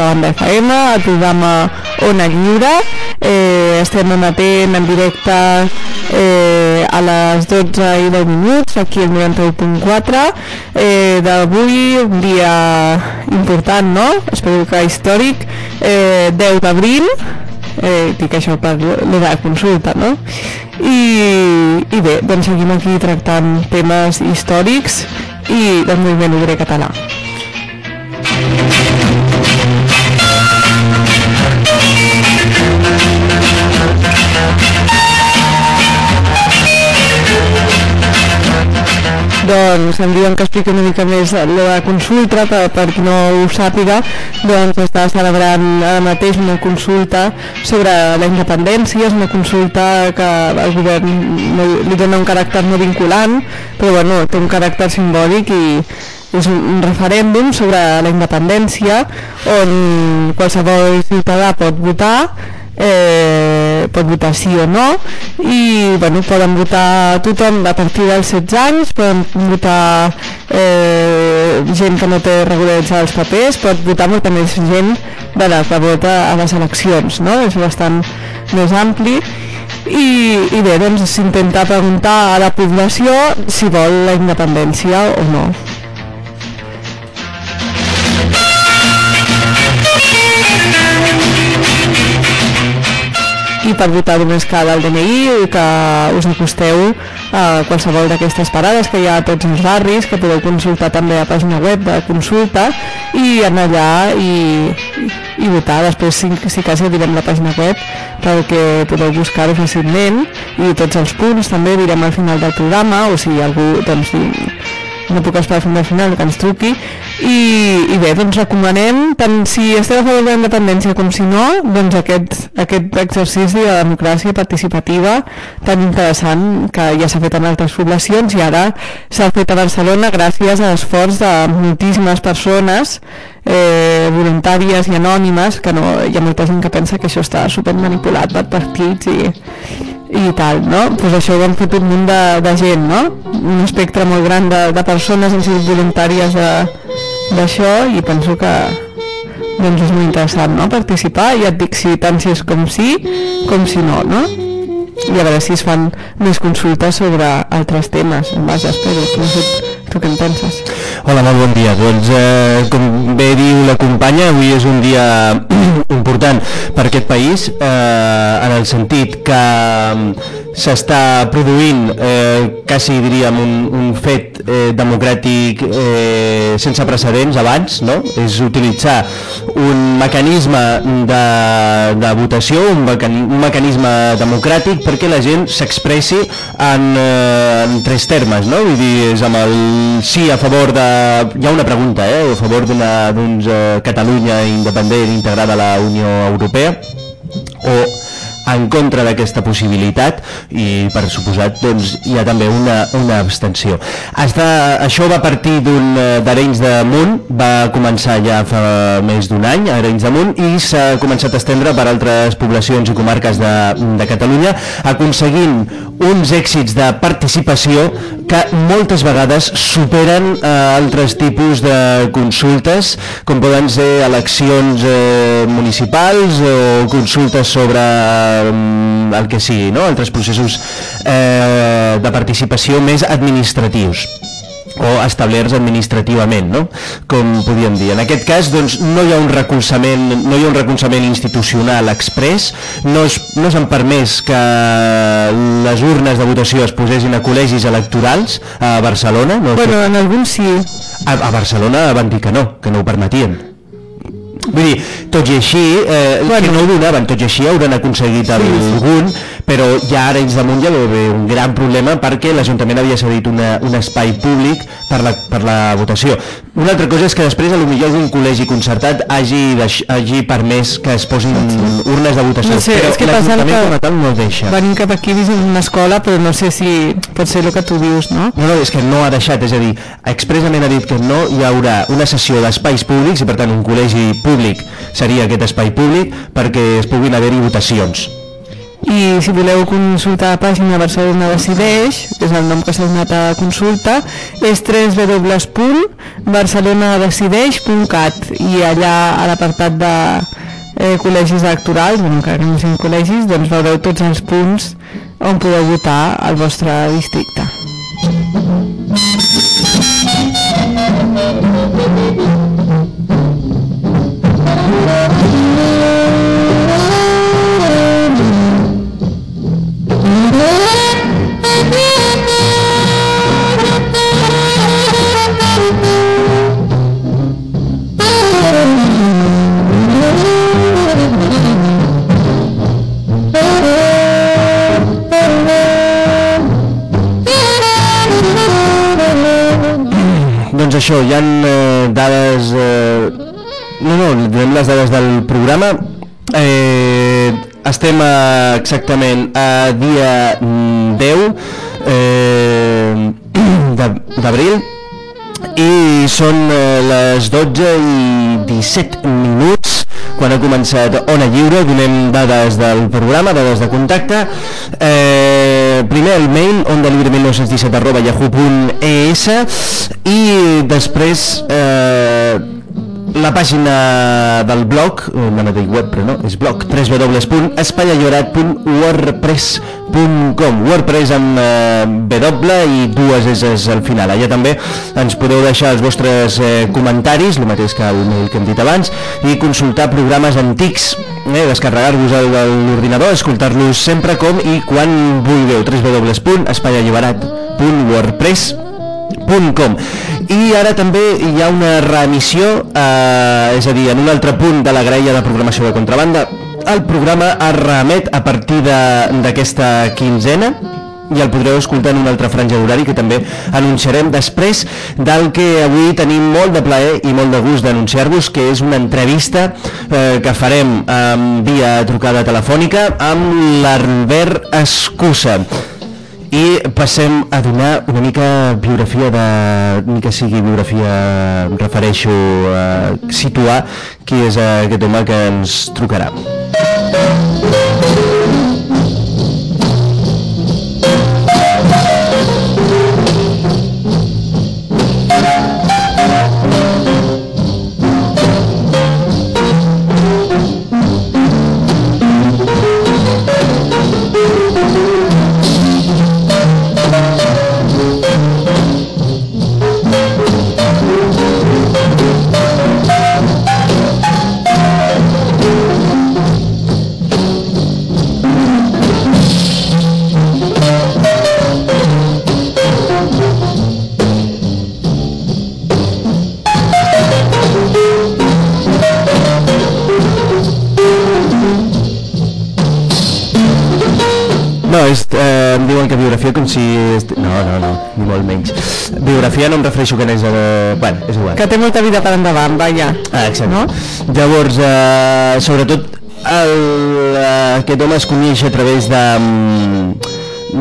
a Contrabanda FM, al programa Ona Lliure. Eh, estem emetent en directe eh, a les 12 i 10 minuts, aquí al 91.4. Eh, D'avui, un dia important, no? Espero que històric. Eh, 10 d'abril, eh, dic això per de consulta, no? I, i bé, doncs seguim aquí tractant temes històrics i del moviment obrer català. Doncs em diuen que expliqui una mica més la consulta, per, per qui no ho sàpiga, doncs està celebrant ara mateix una consulta sobre la independència, és una consulta que el govern no, li dona un caràcter no vinculant, però bueno, té un caràcter simbòlic i és un referèndum sobre la independència on qualsevol ciutadà pot votar eh, pot votar sí o no i bueno, poden votar tothom a partir dels 16 anys poden votar eh, gent que no té regularitzar els papers pot votar molta més gent de la que vota a les eleccions no? és bastant més ampli i, i bé, doncs s'intenta preguntar a la població si vol la independència o no per votar només cal el DNI i que us acosteu a qualsevol d'aquestes parades que hi ha a tots els barris, que podeu consultar també a la pàgina web de consulta i anar allà i, i votar. Després, si, si quasi direm la pàgina web perquè podeu buscar-ho fàcilment i tots els punts també direm al final del programa o si algú doncs, no puc esperar fins al final que ens truqui. I, i bé, doncs recomanem tant si esteu a favor de la independència com si no doncs aquest, aquest exercici de democràcia participativa tan interessant que ja s'ha fet en altres poblacions i ara s'ha fet a Barcelona gràcies a l'esforç de moltíssimes persones eh, voluntàries i anònimes que no, hi ha molta gent que pensa que això està super manipulat per partits i, i tal, no? Pues això ho han fet un munt de, de gent, no? Un espectre molt gran de, de persones han sigut voluntàries d'això i penso que doncs és molt interessant, no? Participar, ja et dic si tant si és com sí, com si no, no? I a veure si es fan més consultes sobre altres temes, base, espero, no sé tu què en penses? Hola, molt bon dia. Doncs, eh, com bé diu la companya, avui és un dia important per aquest país, eh, en el sentit que s'està produint eh, quasi diríem un, un fet eh, democràtic eh, sense precedents abans, no? és utilitzar un mecanisme de, de votació, un, mecani un mecanisme democràtic perquè la gent s'expressi en, eh, en tres termes, no? vull dir, és amb el sí a favor de... hi ha una pregunta, eh? a favor d'una doncs, eh, Catalunya independent integrada a la Unió Europea o en contra d'aquesta possibilitat i per suposat doncs, hi ha també una, una abstenció. Està, això va partir d'un eh, d'Arenys de Munt, va començar ja fa més d'un any Arenys de Munt i s'ha començat a estendre per altres poblacions i comarques de, de Catalunya aconseguint uns èxits de participació que moltes vegades superen eh, altres tipus de consultes com poden ser eleccions eh, municipals o consultes sobre eh, el que sigui, no? altres processos eh, de participació més administratius o establerts administrativament, no? com podíem dir. En aquest cas doncs, no hi ha un recolzament, no hi ha un recolzament institucional express, no, es, no s'han permès que les urnes de votació es posessin a col·legis electorals a Barcelona. No bueno, en alguns sí. A, a Barcelona van dir que no, que no ho permetien. Vull dir, tot i així, eh, bueno. que no ho donaven, tot i així hauran aconseguit sí, algun, però ja ara ells damunt ja va haver un gran problema perquè l'Ajuntament havia cedit una, un espai públic per la, per la votació. Una altra cosa és que després potser algun col·legi concertat hagi, hagi permès que es posin urnes de votació, no sé, però l'Ajuntament com a tal no deixa. Venim cap aquí dins una escola, però no sé si pot ser el que tu dius, no? No, no, és que no ha deixat, és a dir, expressament ha dit que no hi haurà una sessió d'espais públics i per tant un col·legi públic seria aquest espai públic perquè es puguin haver-hi votacions i si voleu consultar la pàgina Barcelona Decideix, és el nom que s'ha donat a consulta, és www.bcn.cat barcelonadecideix.cat i allà a l'apartat de eh, col·legis electorals, bueno, encara que no siguin col·legis, doncs veureu tots els punts on podeu votar al vostre districte. Això, hi han eh, dades... Eh, no, no, donem les dades del programa. Eh, estem a, exactament a dia mm, 10 eh, d'abril i són eh, les 12 i 17 minuts quan ha començat Ona Lliure, donem dades del programa, dades de contacte. Eh, primer el mail ondelibre1917 arroba yahoo.es i després eh, la pàgina del blog, no, no dic web, però no, és blog, www.espaiallorat.wordpress.com WordPress amb eh, W i dues S al final. Allà també ens podeu deixar els vostres eh, comentaris, el mateix que el mail que hem dit abans, i consultar programes antics, eh, descarregar-vos de l'ordinador, escoltar-los sempre com i quan vulgueu, www.espaiallorat.wordpress.com i ara també hi ha una reemissió eh, és a dir, en un altre punt de la graella de programació de contrabanda. El programa es remet a partir d'aquesta quinzena i el podreu escoltar en una altra franja d'horari que també anunciarem després del que avui tenim molt de plaer i molt de gust d'anunciar-vos que és una entrevista eh, que farem eh, via trucada telefònica amb l'Albert Escusa i passem a donar una mica biografia de... ni que sigui biografia em refereixo a situar qui és aquest home que ens trucarà. No, ni molt menys. Biografia no em refereixo que n'és... Eh, bueno, és igual. Que té molta vida per endavant, vaja. Ah, exacte. No? Llavors, eh, sobretot, el, eh, aquest home es coneix a través de, mm,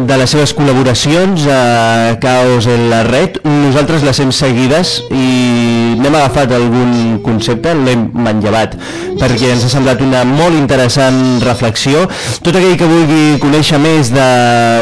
de les seves col·laboracions a Caos en la red. Nosaltres les hem seguides i n'hem agafat algun concepte, l'hem manllevat, perquè ens ha semblat una molt interessant reflexió. Tot aquell que vulgui conèixer més de,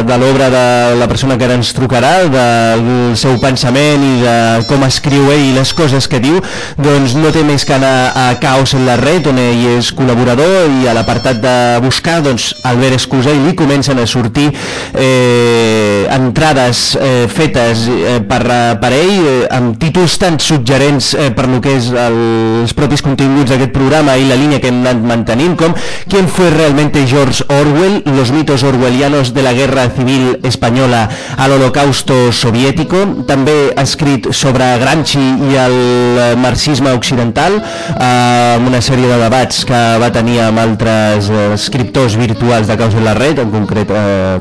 de l'obra de la persona que ara ens trucarà, del seu pensament i de com escriu ell i les coses que diu, doncs no té més que anar a Caos en la red, on ell és col·laborador i a l'apartat de buscar, doncs Albert Escusa i li comencen a sortir eh, entrades eh, fetes eh, per, per ell eh, amb títols tan suggerents eh, per lo que és el, els propis continguts d'aquest programa i la línia que hem anat mantenint com ¿Quién fue realmente George Orwell? Los mitos orwellianos de la guerra civil española al holocausto soviético també ha escrit sobre Gramsci i el eh, marxisme occidental eh, amb una sèrie de debats que va tenir amb altres eh, escriptors virtuals de Caos en la Red, en concret eh,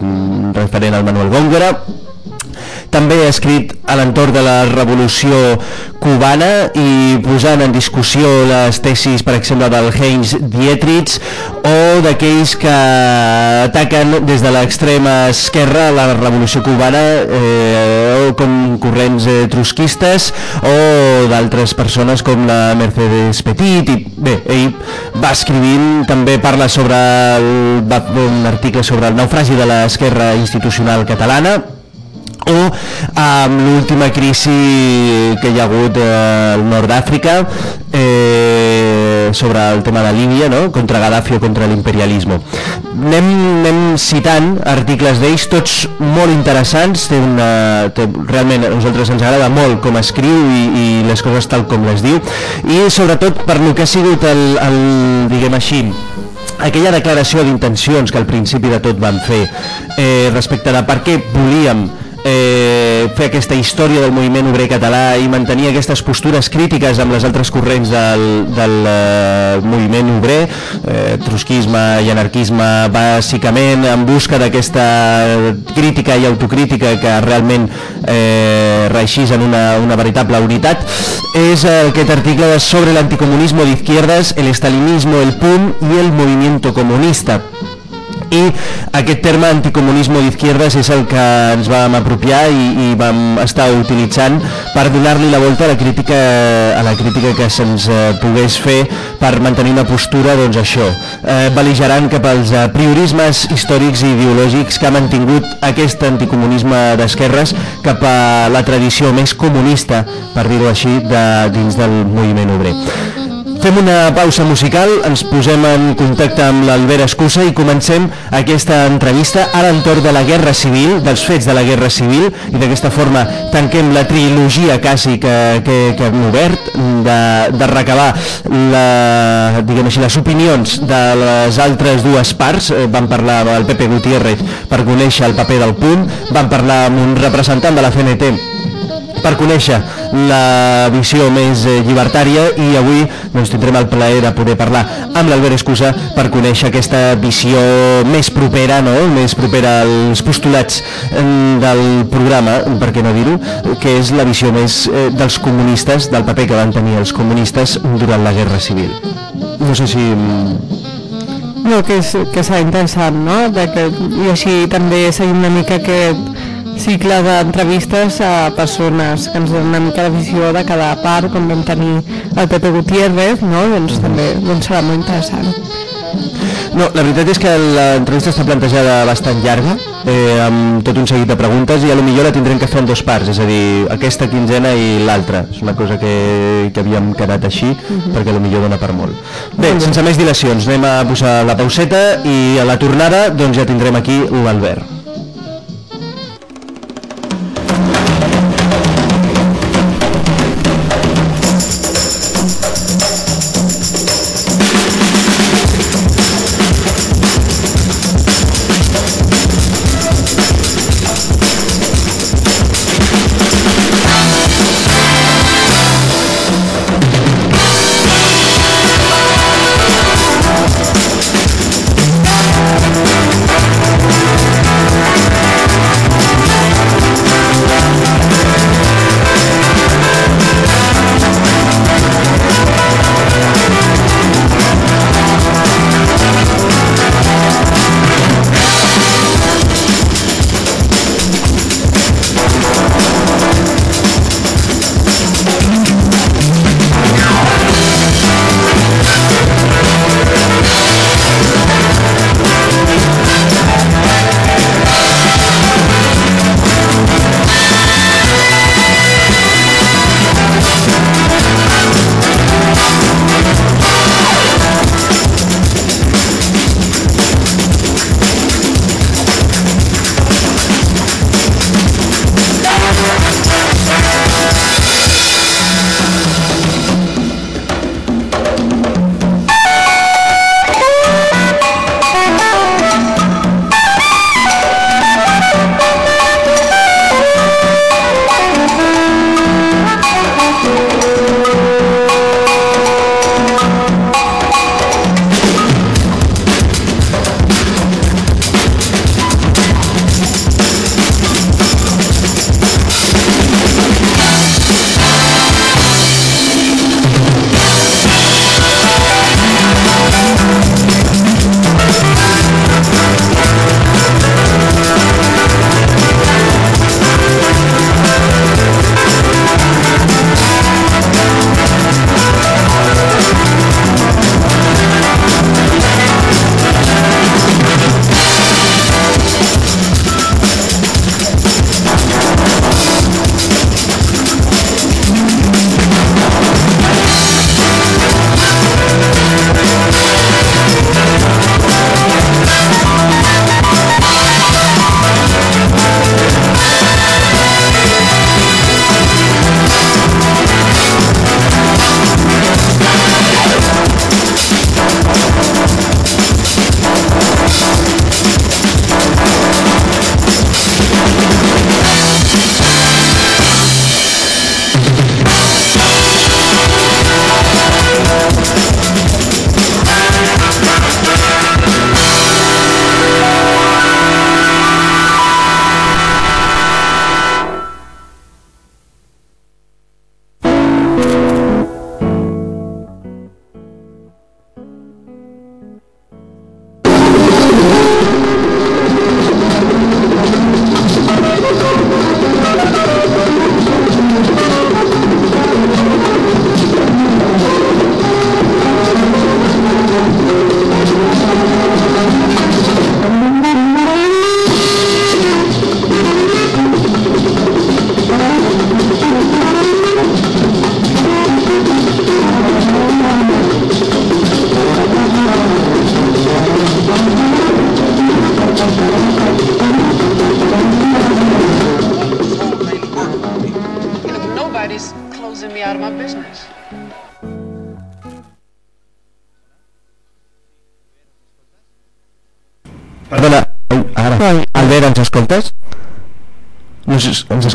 referent al Manuel Góngora també ha escrit a l'entorn de la revolució cubana i posant en discussió les tesis, per exemple, del Heinz Dietrich o d'aquells que ataquen des de l'extrema esquerra la revolució cubana eh, o com corrents eh, trotskistes o d'altres persones com la Mercedes Petit. I bé, ell va escrivint també parla sobre el, va fer un article sobre el naufragi de l'esquerra institucional catalana o amb l'última crisi que hi ha hagut eh, al nord d'Àfrica eh, sobre el tema de Líbia, no? contra Gaddafi o contra l'imperialisme. Anem, anem citant articles d'ells, tots molt interessants, té una, té, realment a nosaltres ens agrada molt com escriu i, i les coses tal com les diu, i sobretot per lo que ha sigut el, el diguem així, aquella declaració d'intencions que al principi de tot van fer eh, respecte de per què volíem eh, fer aquesta història del moviment obrer català i mantenir aquestes postures crítiques amb les altres corrents del, del eh, moviment obrer, eh, trotskisme i anarquisme, bàsicament en busca d'aquesta crítica i autocrítica que realment eh, reixís en una, una veritable unitat, és aquest article sobre l'anticomunismo d'izquierdas, el estalinismo, el PUM i el movimiento comunista i aquest terme anticomunisme d'izquierdes és el que ens vam apropiar i, i vam estar utilitzant per donar-li la volta a la crítica a la crítica que se'ns eh, pogués fer per mantenir una postura doncs això, eh, beligerant cap als eh, priorismes històrics i ideològics que ha mantingut aquest anticomunisme d'esquerres cap a la tradició més comunista, per dir-ho així, de, dins del moviment obrer. Fem una pausa musical, ens posem en contacte amb l'Albert Escusa i comencem aquesta entrevista a l'entorn de la Guerra Civil, dels fets de la Guerra Civil, i d'aquesta forma tanquem la trilogia quasi que, que, que hem obert, de, de recabar la, diguem així, les opinions de les altres dues parts. Eh, vam parlar amb el Pepe Gutiérrez per conèixer el paper del punt, vam parlar amb un representant de la CNT per conèixer la visió més eh, llibertària i avui doncs, tindrem el plaer de poder parlar amb l'Albert Escusa per conèixer aquesta visió més propera, no? més propera als postulats del programa, per què no dir-ho, que és la visió més eh, dels comunistes, del paper que van tenir els comunistes durant la Guerra Civil. No sé si... No, que, és, que serà interessant, no? De que, I així també seguim una mica aquest cicle d'entrevistes a persones que ens donen una mica de visió de cada part, com vam tenir el Pepe Gutiérrez, no? doncs també doncs serà molt interessant. No, la veritat és que l'entrevista està plantejada bastant llarga, eh, amb tot un seguit de preguntes, i a lo millor la tindrem que fer en dos parts, és a dir, aquesta quinzena i l'altra. És una cosa que, que havíem quedat així, uh -huh. perquè a lo millor dona per molt. Bé, sense més dilacions, anem a posar la pauseta i a la tornada doncs ja tindrem aquí l'Albert.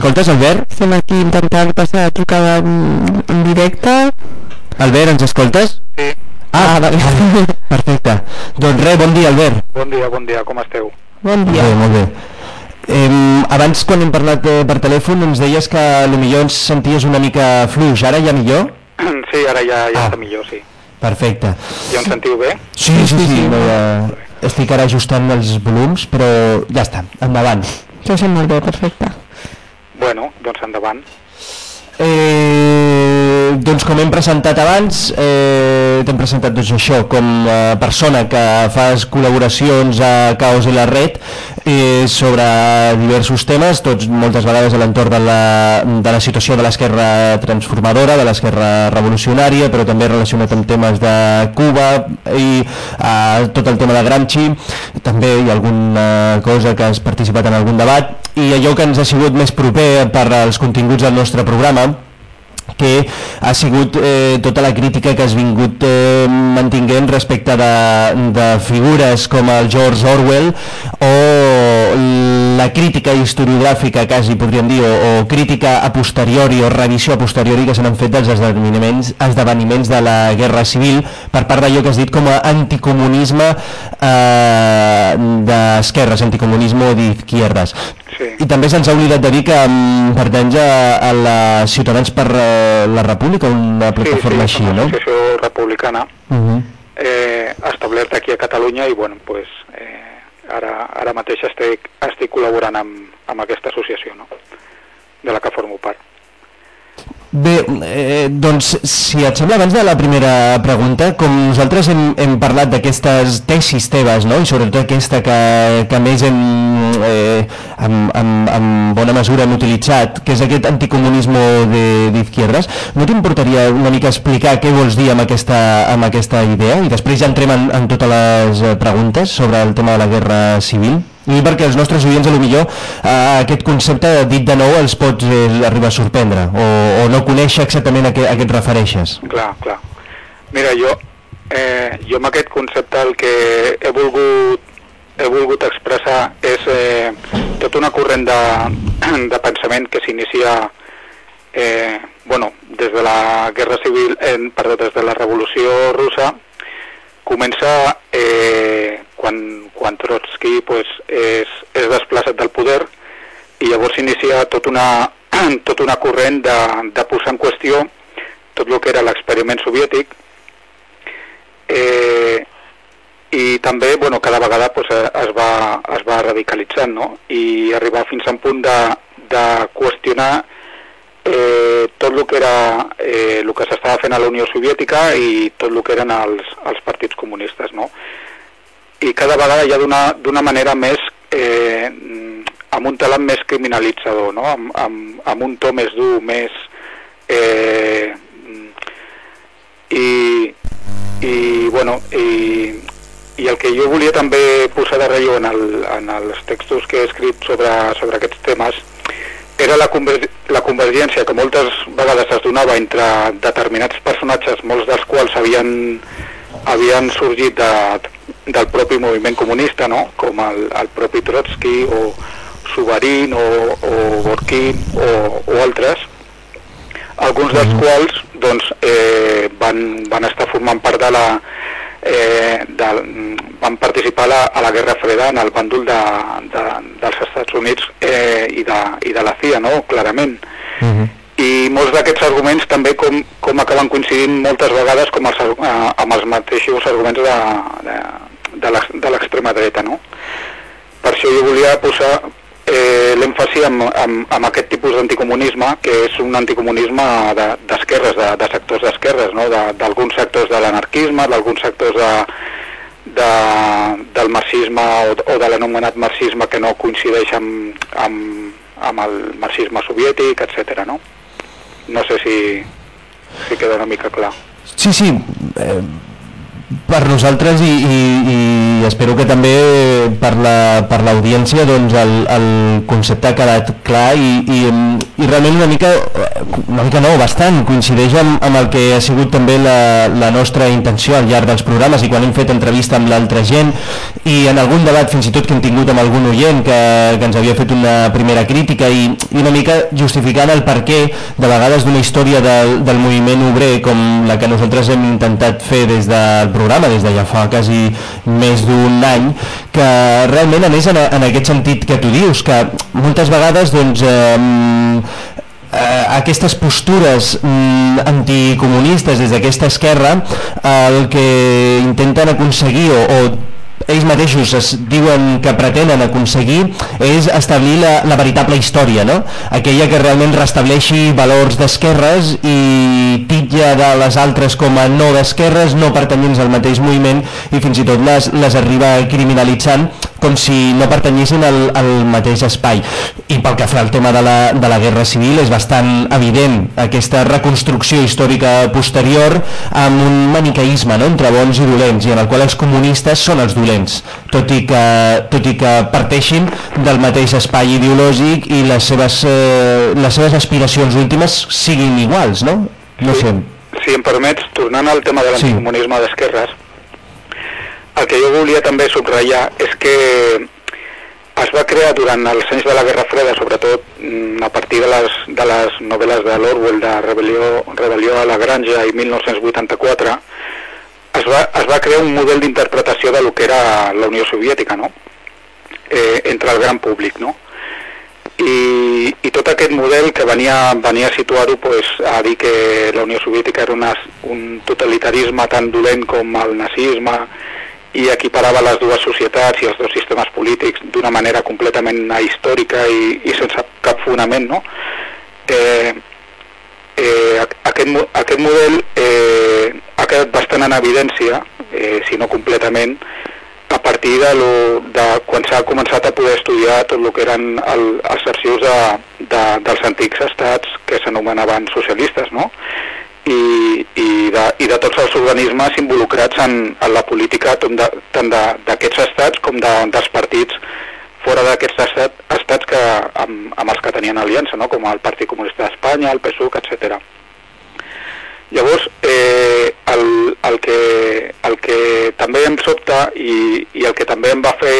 Escoltes, Albert? Estem aquí intentant passar a trucada en, en directe. Albert, ens escoltes? Sí, Ah, vale. perfecte. Doncs res, bon dia, Albert. bon dia, bon dia, com esteu? Bon Bé, dia. molt bé. Eh, abans, quan hem parlat eh, per telèfon, ens deies que potser ens senties una mica fluix. Ara ja millor? Sí, ara ja, ja Ah. està millor, sí. Perfecte. Ja em sentiu bé? Sí, sí, sí. sí no, ja... Estic ara ajustant els volums, però ja està, endavant. Això sent molt bé, perfecte. Bueno, doncs endavant. Eh, doncs com hem presentat abans, eh, t'hem presentat doncs, això com a persona que fas col·laboracions a Caos i la Red eh, sobre diversos temes, tots moltes vegades a l'entorn de, la, de la situació de l'esquerra transformadora, de l'esquerra revolucionària, però també relacionat amb temes de Cuba i eh, tot el tema de Gramsci, també hi ha alguna cosa que has participat en algun debat, i allò que ens ha sigut més proper per als continguts del nostre programa, que ha sigut eh, tota la crítica que has vingut eh, mantinguent respecte de, de figures com el George Orwell o la crítica historiogràfica quasi podríem dir o, o crítica a posteriori o revisió a posteriori que se n'han fet dels esdeveniments, esdeveniments de la Guerra Civil per part d'allò que has dit com a anticomunisme eh, d'esquerres, anticomunisme d'izquierdes Sí. i també se'ns ha oblidat de dir que mm, pertanys a, a la Ciutadans per eh, la República, una Sí, sí, plataforma és així, una no? associació republicana Uh -huh. eh, establerta aquí a Catalunya i, bueno, pues, eh, ara, ara mateix estic, estic col·laborant amb, amb aquesta associació, no?, de la que formo part. Bé, eh, doncs, si et sembla, abans de la primera pregunta, com nosaltres hem, hem parlat d'aquestes tesis teves, no? i sobretot aquesta que, que més hem, eh, en, en, en bona mesura hem utilitzat, que és aquest anticomunisme de- d'izquierdes, no t'importaria una mica explicar què vols dir amb aquesta, amb aquesta idea? I després ja entrem en, en totes les preguntes sobre el tema de la guerra civil. I perquè els nostres oients, a lo millor, eh, aquest concepte dit de nou els pots eh, arribar a sorprendre o, o no conèixer exactament a què, a què et refereixes. Clar, clar. Mira, jo, eh, jo amb aquest concepte el que he volgut, he volgut expressar és eh, tot una corrent de, de pensament que s'inicia eh, bueno, des de la Guerra Civil, eh, perdó, des de la Revolució Russa, comença eh, quan, quan Trotsky pues, és, és desplaçat del poder i llavors s'inicia tot una, tot una corrent de, de posar en qüestió tot el que era l'experiment soviètic eh, i també bueno, cada vegada pues, eh, es, va, es va radicalitzant no? i arribar fins a un punt de, de qüestionar eh, tot el que era eh, el que s'estava fent a la Unió Soviètica i tot el que eren els, els partits comunistes no? i cada vegada ja d'una manera més eh, amb un talant més criminalitzador no? amb, amb, amb un to més dur més eh, i, i bueno i, i el que jo volia també posar de relleu en, el, en els textos que he escrit sobre, sobre aquests temes era la, conver la convergència que moltes vegades es donava entre determinats personatges, molts dels quals havien, havien sorgit de, del propi moviment comunista, no? com el, el propi Trotsky o Subarín o, o Gorkin o, o altres, alguns dels quals doncs, eh, van, van estar formant part de la, eh, de, van participar a la, a la Guerra Freda en el bàndol de, de, dels Estats Units eh, i, de, i de la CIA, no? clarament. Uh -huh. I molts d'aquests arguments també com, com acaben coincidint moltes vegades com els, eh, amb els mateixos arguments de, de, de l'extrema dreta. No? Per això jo volia posar eh, l'èmfasi amb, amb, amb aquest tipus d'anticomunisme, que és un anticomunisme de- d'esquerres, de, de sectors d'esquerres, no? De- d'alguns sectors de l'anarquisme, d'alguns sectors de, de, del marxisme o, o de l'anomenat marxisme que no coincideix amb, amb, amb el marxisme soviètic, etc. No? no sé si, si queda una mica clar. Sí, sí, eh, per nosaltres i, i, i espero que també per l'audiència la, doncs el, el concepte ha quedat clar i, i, i realment una mica, una mica no, bastant, coincideix amb, amb el que ha sigut també la, la nostra intenció al llarg dels programes i quan hem fet entrevista amb l'altra gent i en algun debat fins i tot que hem tingut amb algun oient que, que ens havia fet una primera crítica i, i una mica justificant el perquè de vegades d'una història del, del moviment obrer com la que nosaltres hem intentat fer des del programa, des de ja fa quasi més d'un any, que realment a més en, en aquest sentit que tu dius, que moltes vegades doncs, eh, eh, aquestes postures mm, anticomunistes des d'aquesta esquerra el que intenten aconseguir o, o ells mateixos es diuen que pretenen aconseguir és establir la, la veritable història, no? aquella que realment restableixi valors d'esquerres i titlla de les altres com a no d'esquerres, no pertanyents al mateix moviment i fins i tot les, les arriba criminalitzant com si no pertanyessin al, al mateix espai. I pel que fa al tema de la, de la Guerra Civil és bastant evident aquesta reconstrucció històrica posterior amb un manicaïsme no? entre bons i dolents i en el qual els comunistes són els dolents, tot i que, tot i que parteixin del mateix espai ideològic i les seves, eh, les seves aspiracions últimes siguin iguals, no? No sé. Si em permets, tornant al tema de l'anticomunisme sí. d'esquerres, el que jo volia també subratllar és que es va crear durant els anys de la Guerra Freda, sobretot mm, a partir de les, de les novel·les de l'Orwell de Rebel·lió, Rebel·lió a la Granja i 1984, es va, es va crear un model d'interpretació de lo que era la Unió Soviètica, no? eh, entre el gran públic. No? I, I tot aquest model que venia, venia a situar-ho pues, a dir que la Unió Soviètica era una, un totalitarisme tan dolent com el nazisme, i equiparava les dues societats i els dos sistemes polítics d'una manera completament històrica i, i sense cap fonament, no? Eh, eh, aquest, aquest model eh, ha quedat bastant en evidència, eh, si no completament, a partir de, lo, de quan s'ha començat a poder estudiar tot el que eren el, els arxius de, de, dels antics estats que s'anomenaven socialistes, no? i, i, de, i de tots els organismes involucrats en, en la política tant d'aquests estats com de, dels partits fora d'aquests estat, estats que, amb, amb els que tenien aliança, no? com el Partit Comunista d'Espanya, el PSUC, etc. Llavors, eh, el, el, que, el que també em sobta i, i el que també em va fer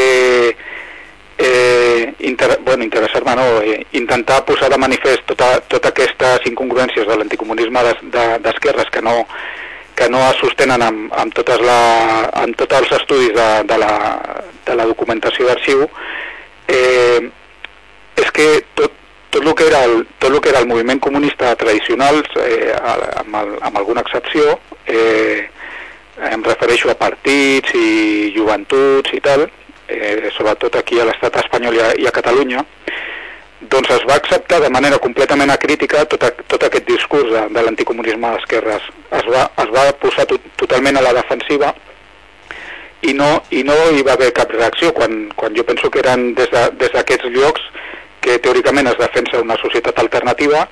eh, inter, bueno, interessar-me, no, eh, intentar posar de manifest totes tota aquestes incongruències de l'anticomunisme d'esquerres de, que no que no es sostenen amb, amb, totes la, amb tots els estudis de, de, la, de la documentació d'arxiu, eh, és que tot, tot el que era el, tot el que era el moviment comunista tradicional, eh, amb, el, amb alguna excepció, eh, em refereixo a partits i joventuts i tal, eh, sobretot aquí a l'estat espanyol i a, i a Catalunya, doncs es va acceptar de manera completament acrítica tot, a, tot aquest discurs de, de l'anticomunisme d'esquerres. Es, va, es va posar to, totalment a la defensiva i no, i no hi va haver cap reacció quan, quan jo penso que eren des d'aquests de, llocs que teòricament es defensa una societat alternativa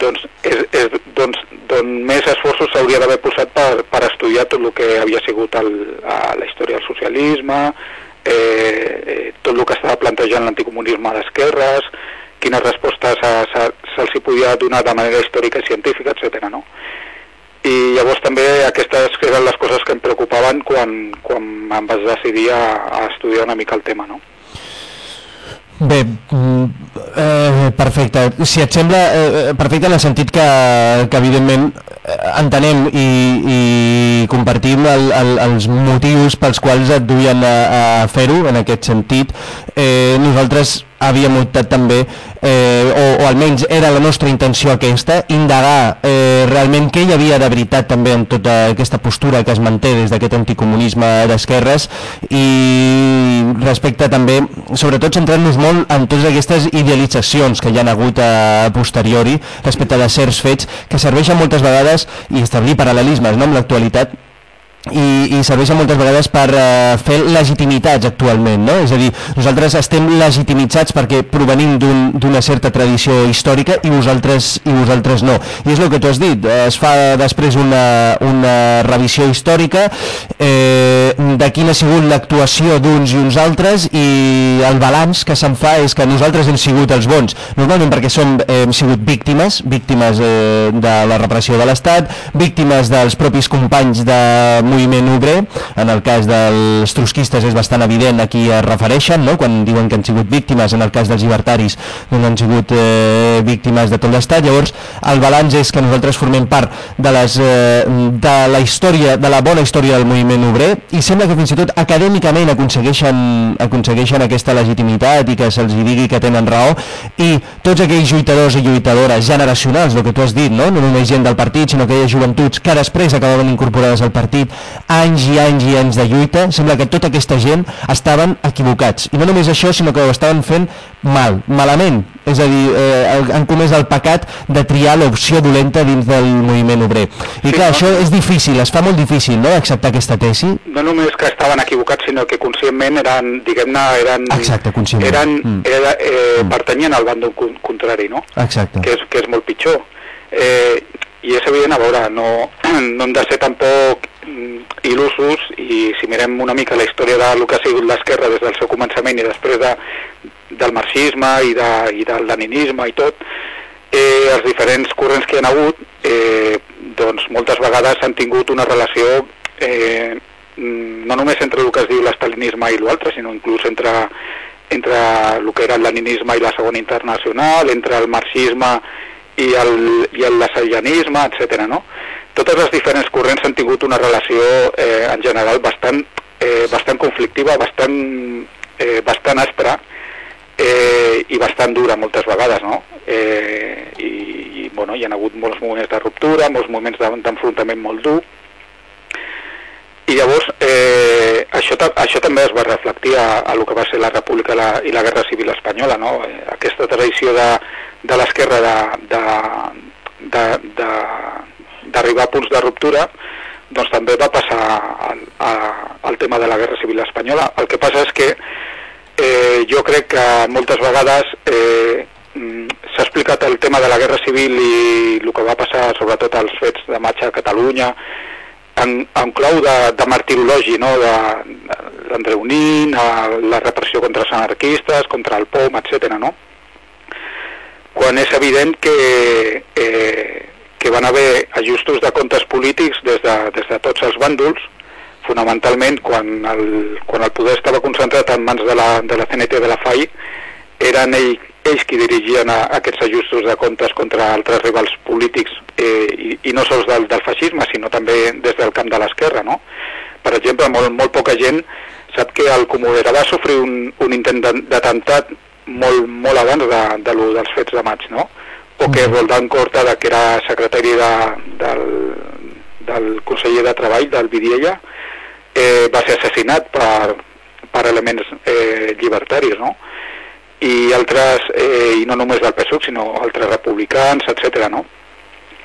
doncs, és, és, doncs, doncs més esforços s'hauria d'haver posat per, per estudiar tot el que havia sigut el, a la història del socialisme, eh, eh, tot el que estava plantejant l'anticomunisme d'esquerres, quines respostes se'ls se, podia donar de manera històrica i científica, etc. No? I llavors també aquestes eren les coses que em preocupaven quan, quan em vaig decidir a, a estudiar una mica el tema. No? Bé, mm, eh, perfecte. Si et sembla, eh, perfecte en el sentit que, que evidentment eh, entenem i, i compartim el, el, els motius pels quals et duien a, a fer-ho, en aquest sentit. Eh, nosaltres havíem optat també, eh, o, o almenys era la nostra intenció aquesta, indagar eh, realment què hi havia de veritat també en tota aquesta postura que es manté des d'aquest anticomunisme d'esquerres i respecte també, sobretot centrant-nos molt en totes aquestes idealitzacions que hi han hagut a posteriori respecte de certs fets que serveixen moltes vegades i establir paral·lelismes no, amb l'actualitat i, i serveixen moltes vegades per uh, fer legitimitats actualment, no? És a dir, nosaltres estem legitimitzats perquè provenim d'una un, certa tradició històrica i vosaltres, i vosaltres no. I és el que tu has dit, es fa després una, una revisió històrica eh, de quina ha sigut l'actuació d'uns i uns altres i el balanç que se'n fa és que nosaltres hem sigut els bons, normalment perquè som, eh, hem sigut víctimes, víctimes eh, de la repressió de l'Estat, víctimes dels propis companys de moviment obrer, en el cas dels trusquistes és bastant evident a qui es refereixen, no? quan diuen que han sigut víctimes, en el cas dels llibertaris doncs han sigut eh, víctimes de tot l'estat, llavors el balanç és que nosaltres formem part de, les, eh, de la història, de la bona història del moviment obrer i sembla que fins i tot acadèmicament aconsegueixen, aconsegueixen aquesta legitimitat i que se'ls digui que tenen raó. I tots aquells lluitadors i lluitadores generacionals, el que tu has dit, no, no només gent del partit, sinó aquelles joventuts que després acabaven incorporades al partit, anys i anys i anys de lluita, sembla que tota aquesta gent estaven equivocats. I no només això, sinó que ho estaven fent mal, malament. És a dir, eh, han comès el pecat de triar l'opció dolenta dins del moviment obrer. I clar, no? això és difícil, es fa molt difícil, no?, acceptar aquesta tesi. No només que estaven equivocats, sinó que conscientment eren, diguem-ne, eren... Exacte, conscientment. Eren, mm. era, eh, mm. pertanyien al bàndol contrari, no? Exacte. Que és, que és molt pitjor. Eh, I és evident, a veure, no, no hem de ser tampoc Mm, il·lusos i si mirem una mica la història del que ha sigut l'esquerra des del seu començament i després de, del marxisme i, de, i del leninisme i tot, eh, els diferents corrents que hi ha hagut, eh, doncs moltes vegades han tingut una relació eh, mm, no només entre el que es diu l'estalinisme i l'altre, sinó inclús entre, entre el que era el leninisme i la segona internacional, entre el marxisme i el, i el lasallianisme, etc. no? totes les diferents corrents han tingut una relació eh, en general bastant, eh, bastant conflictiva, bastant, eh, bastant aspra eh, i bastant dura moltes vegades, no? Eh, i, i, bueno, hi ha hagut molts moments de ruptura, molts moments d'enfrontament molt dur, i llavors eh, això, això també es va reflectir a, a lo que va ser la República la, i la Guerra Civil Espanyola, no? Eh, aquesta tradició de, de l'esquerra d'arribar a punts de ruptura, doncs també va passar al, a, al tema de la Guerra Civil Espanyola. El que passa és que eh, jo crec que moltes vegades eh, mm, s'ha explicat el tema de la Guerra Civil i el que va passar sobretot als fets de maig a Catalunya en, en clau de, de martirologi, no? de, de l'Andreu Nin, la repressió contra els anarquistes, contra el POM, etc. No? Quan és evident que eh, que van haver ajustos de comptes polítics des de, des de tots els bàndols, fonamentalment quan el, quan el poder estava concentrat en mans de la, de la CNT de la FAI, eren ell, ells qui dirigien a, a aquests ajustos de comptes contra altres rivals polítics eh, i, i no sols del, del feixisme, sinó també des del camp de l'esquerra. No? Per exemple, molt, molt poca gent sap que el Comodera va sofrir un, un intent d'atemptat molt, molt abans de, de, de dels fets de maig, no? o que Roldán Cortada, que era secretari de, del, del conseller de Treball, del Vidiella, eh, va ser assassinat per, per elements eh, llibertaris, no? I altres, eh, i no només del PSUC, sinó altres republicans, etc. no?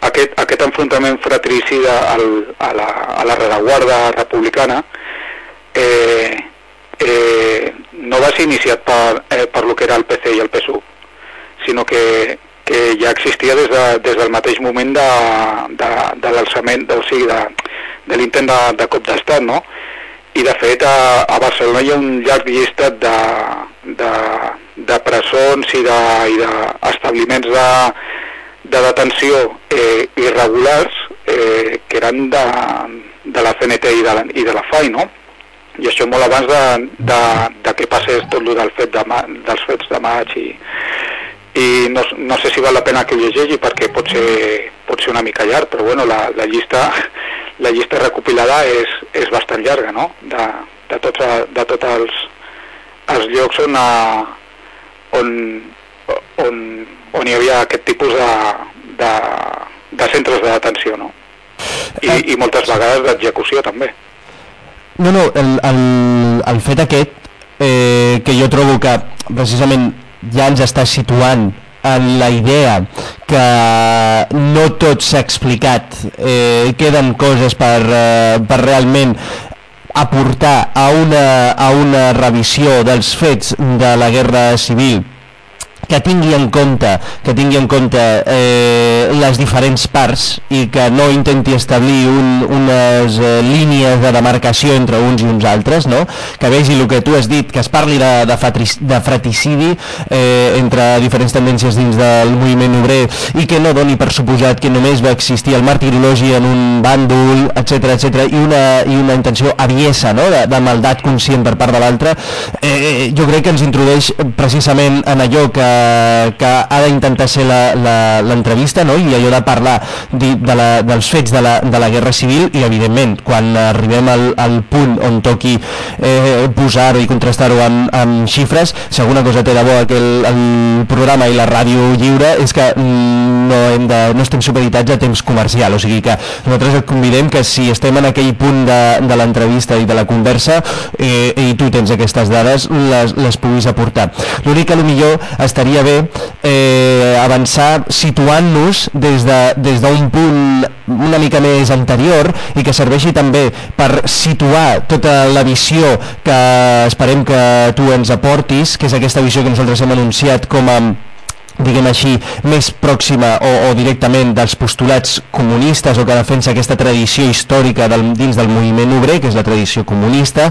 Aquest, aquest enfrontament fratricida al, a, la, a la rereguarda republicana eh, eh, no va ser iniciat per, eh, per lo que era el PC i el PSUC, sinó que que ja existia des, de, des del mateix moment de, de, de l'alçament, o sigui, de, de l'intent de, de cop d'estat, no? I de fet a, a Barcelona hi ha un llarg llistat de, de, de presons i d'establiments de, de, de detenció eh, irregulars eh, que eren de, de la CNT i de la, i de la FAI, no? I això molt abans de, de, de que passés tot el del fet de, dels fets de maig i, i no, no sé si val la pena que ho llegeixi perquè pot ser, pot ser una mica llarg, però bueno, la, la, llista, la llista recopilada és, és bastant llarga, no? De, de, tots, de tots els, els llocs on, a, on, on, on hi havia aquest tipus de, de, de centres de detenció, no? I, i moltes vegades d'execució també. No, no, el, el, el fet aquest eh, que jo trobo que precisament ja ens està situant en la idea que no tot s'ha explicat, eh, queden coses per, eh, per realment aportar a una, a una revisió dels fets de la Guerra Civil que tingui en compte, que tingui en compte eh, les diferents parts i que no intenti establir un, unes eh, línies de demarcació entre uns i uns altres, no? que vegi el que tu has dit, que es parli de, de, fatris, de fratricidi eh, entre diferents tendències dins del moviment obrer i que no doni per suposat que només va existir el martirologi en un bàndol, etc etc i una, i una intenció aviesa no? de, de maldat conscient per part de l'altre, eh, jo crec que ens introdueix precisament en allò que que ha d'intentar ser l'entrevista no? i allò de parlar de, de la, dels fets de la, de la Guerra Civil i evidentment quan arribem al, al punt on toqui eh, posar-ho i contrastar-ho amb, amb xifres si alguna cosa té de bo aquell, el programa i la ràdio lliure és que mm, no, hem de, no estem supeditats a temps comercial o sigui que nosaltres et convidem que si estem en aquell punt de, de l'entrevista i de la conversa eh, i tu tens aquestes dades les, les puguis aportar l'únic que millor estaria estaria bé eh, avançar situant-nos des d'un de, des punt una mica més anterior i que serveixi també per situar tota la visió que esperem que tu ens aportis, que és aquesta visió que nosaltres hem anunciat com a diguem així, més pròxima o, o directament dels postulats comunistes o que defensa aquesta tradició històrica del, dins del moviment obrer, que és la tradició comunista,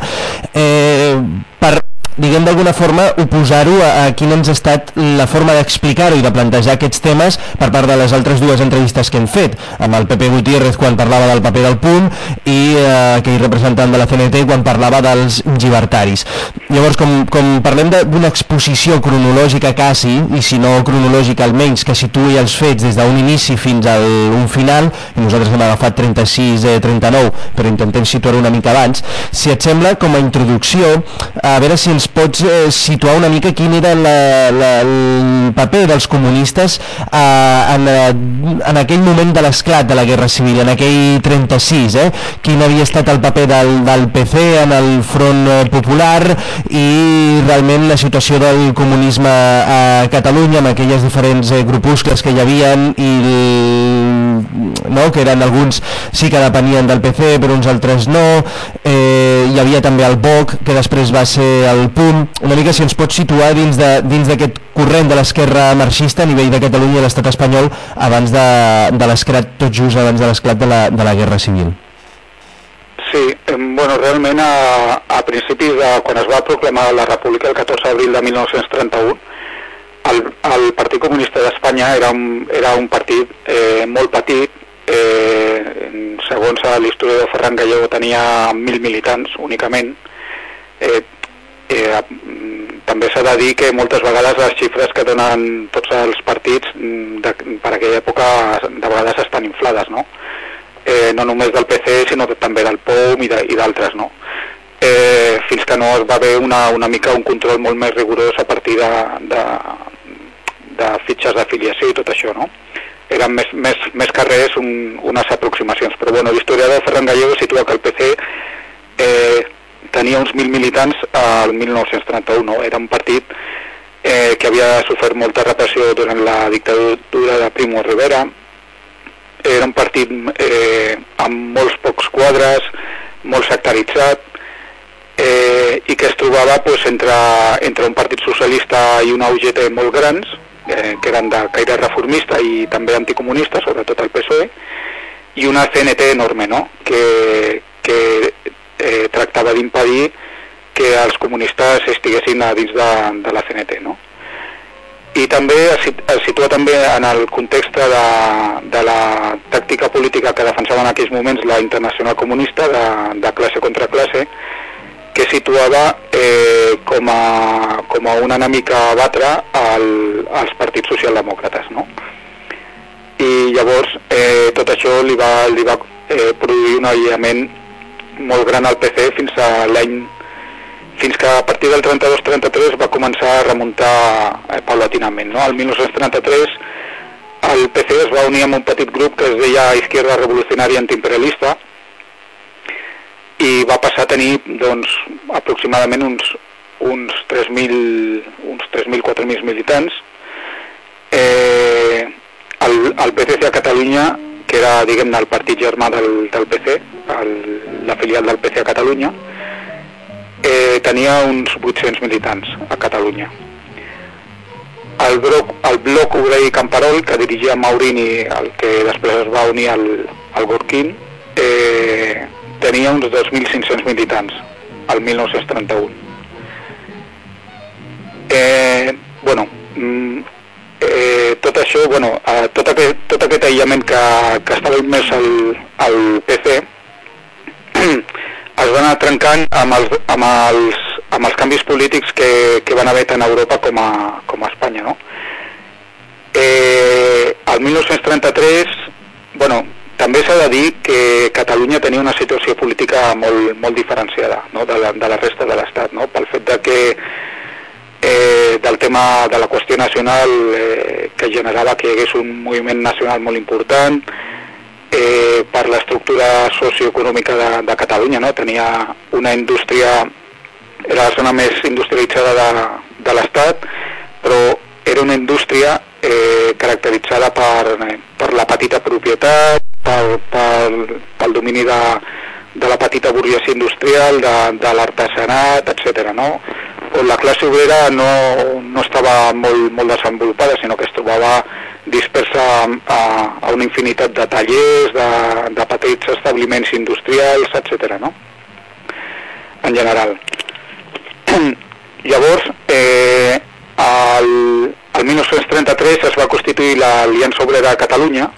eh, per diguem d'alguna forma, oposar-ho a, a quina ens ha estat la forma d'explicar-ho i de plantejar aquests temes per part de les altres dues entrevistes que hem fet, amb el Pepe Gutiérrez quan parlava del paper del punt i eh, aquell representant de la CNT quan parlava dels llibertaris. Llavors, com, com parlem d'una exposició cronològica quasi, i si no cronològica almenys, que situï els fets des d'un inici fins a un final, i nosaltres hem agafat 36, eh, 39, però intentem situar-ho una mica abans, si et sembla, com a introducció, a veure si ens pots eh, situar una mica quin era la, la, el paper dels comunistes eh, en, eh, en aquell moment de l'esclat de la Guerra Civil, en aquell 36, eh? quin havia estat el paper del, del PC en el front eh, popular i realment la situació del comunisme a Catalunya amb aquelles diferents eh, grupuscles que hi havien i no? que eren alguns sí que depenien del PC però uns altres no eh, hi havia també el BOC que després va ser el punt, una mica si ens pot situar dins d'aquest corrent de l'esquerra marxista a nivell de Catalunya i l'estat espanyol abans de, de l'esclat, tot just abans de l'esclat de, la, de la Guerra Civil. Sí, bueno, realment a, a principis de quan es va proclamar la República el 14 d'abril de 1931 el, el Partit Comunista d'Espanya era, un, era un partit eh, molt petit, eh, segons l'historiador Ferran Gallego tenia mil militants únicament, eh, Eh, també s'ha de dir que moltes vegades les xifres que donen tots els partits mm, de, per aquella època de vegades estan inflades, no? Eh, no només del PC sinó també del POM i d'altres, no? Eh, fins que no es va haver una, una mica un control molt més rigorós a partir de, de, de fitxes d'afiliació i tot això, no? Eren més, més, més que res un, unes aproximacions, però bueno, l'historiador Ferran Gallego situa que el PC eh, tenia uns mil militants al 1931, no? era un partit eh, que havia sofert molta repressió durant la dictadura de Primo Rivera, era un partit eh, amb molts pocs quadres, molt sectaritzat, eh, i que es trobava pues, entre, entre un partit socialista i una UGT molt grans, eh, que eren de caire reformista i també anticomunista, sobretot el PSOE, i una CNT enorme, no? que, que eh, tractava d'impedir que els comunistes estiguessin a dins de, de la CNT. No? I també es, situa també en el context de, de la tàctica política que defensava en aquells moments la internacional comunista de, de classe contra classe, que situava eh, com, a, com a una enemic a batre al, als partits socialdemòcrates. No? I llavors eh, tot això li va, li va eh, produir un aïllament molt gran al PC fins a l'any fins que a partir del 32-33 va començar a remuntar eh, paulatinament. No? El 1933 el PC es va unir amb un petit grup que es deia Izquierda Revolucionària Antiimperialista i va passar a tenir doncs, aproximadament uns, uns 3.000 uns 3.000-4.000 militants eh, el, el PCC a Catalunya, que era, diguem-ne, el partit germà del, del PC, el, la filial del PC a Catalunya, eh, tenia uns 800 militants a Catalunya. El bloc, el bloc Obrei Camperol, que dirigia Maurini, el que després es va unir al, al Gorquín, eh, tenia uns 2.500 militants al 1931. Eh, bueno, mm, eh, tot això, bueno, eh, tot, aquest, tot aquest aïllament que, que estava immers al, al PC es va anar trencant amb els, amb els, amb els canvis polítics que, que van haver tant a Europa com a, com a Espanya. No? Eh, el 1933, bueno, també s'ha de dir que Catalunya tenia una situació política molt, molt diferenciada no? de, la, de la resta de l'Estat, no? pel fet de que eh, del tema de la qüestió nacional eh, que generava que hi hagués un moviment nacional molt important, eh, per l'estructura socioeconòmica de, de Catalunya, no? tenia una indústria, era la zona més industrialitzada de, de l'Estat, però era una indústria eh, caracteritzada per, per la petita propietat, pel, pel, pel domini de, de la petita burguesia industrial, de, de l'artesanat, etc. No? on la classe obrera no, no estava molt, molt desenvolupada, sinó que es trobava dispersa a, a una infinitat de tallers, de, de petits establiments industrials, etc. No? En general. Llavors, eh, el, el 1933 es va constituir l'Aliança Obrera de Catalunya,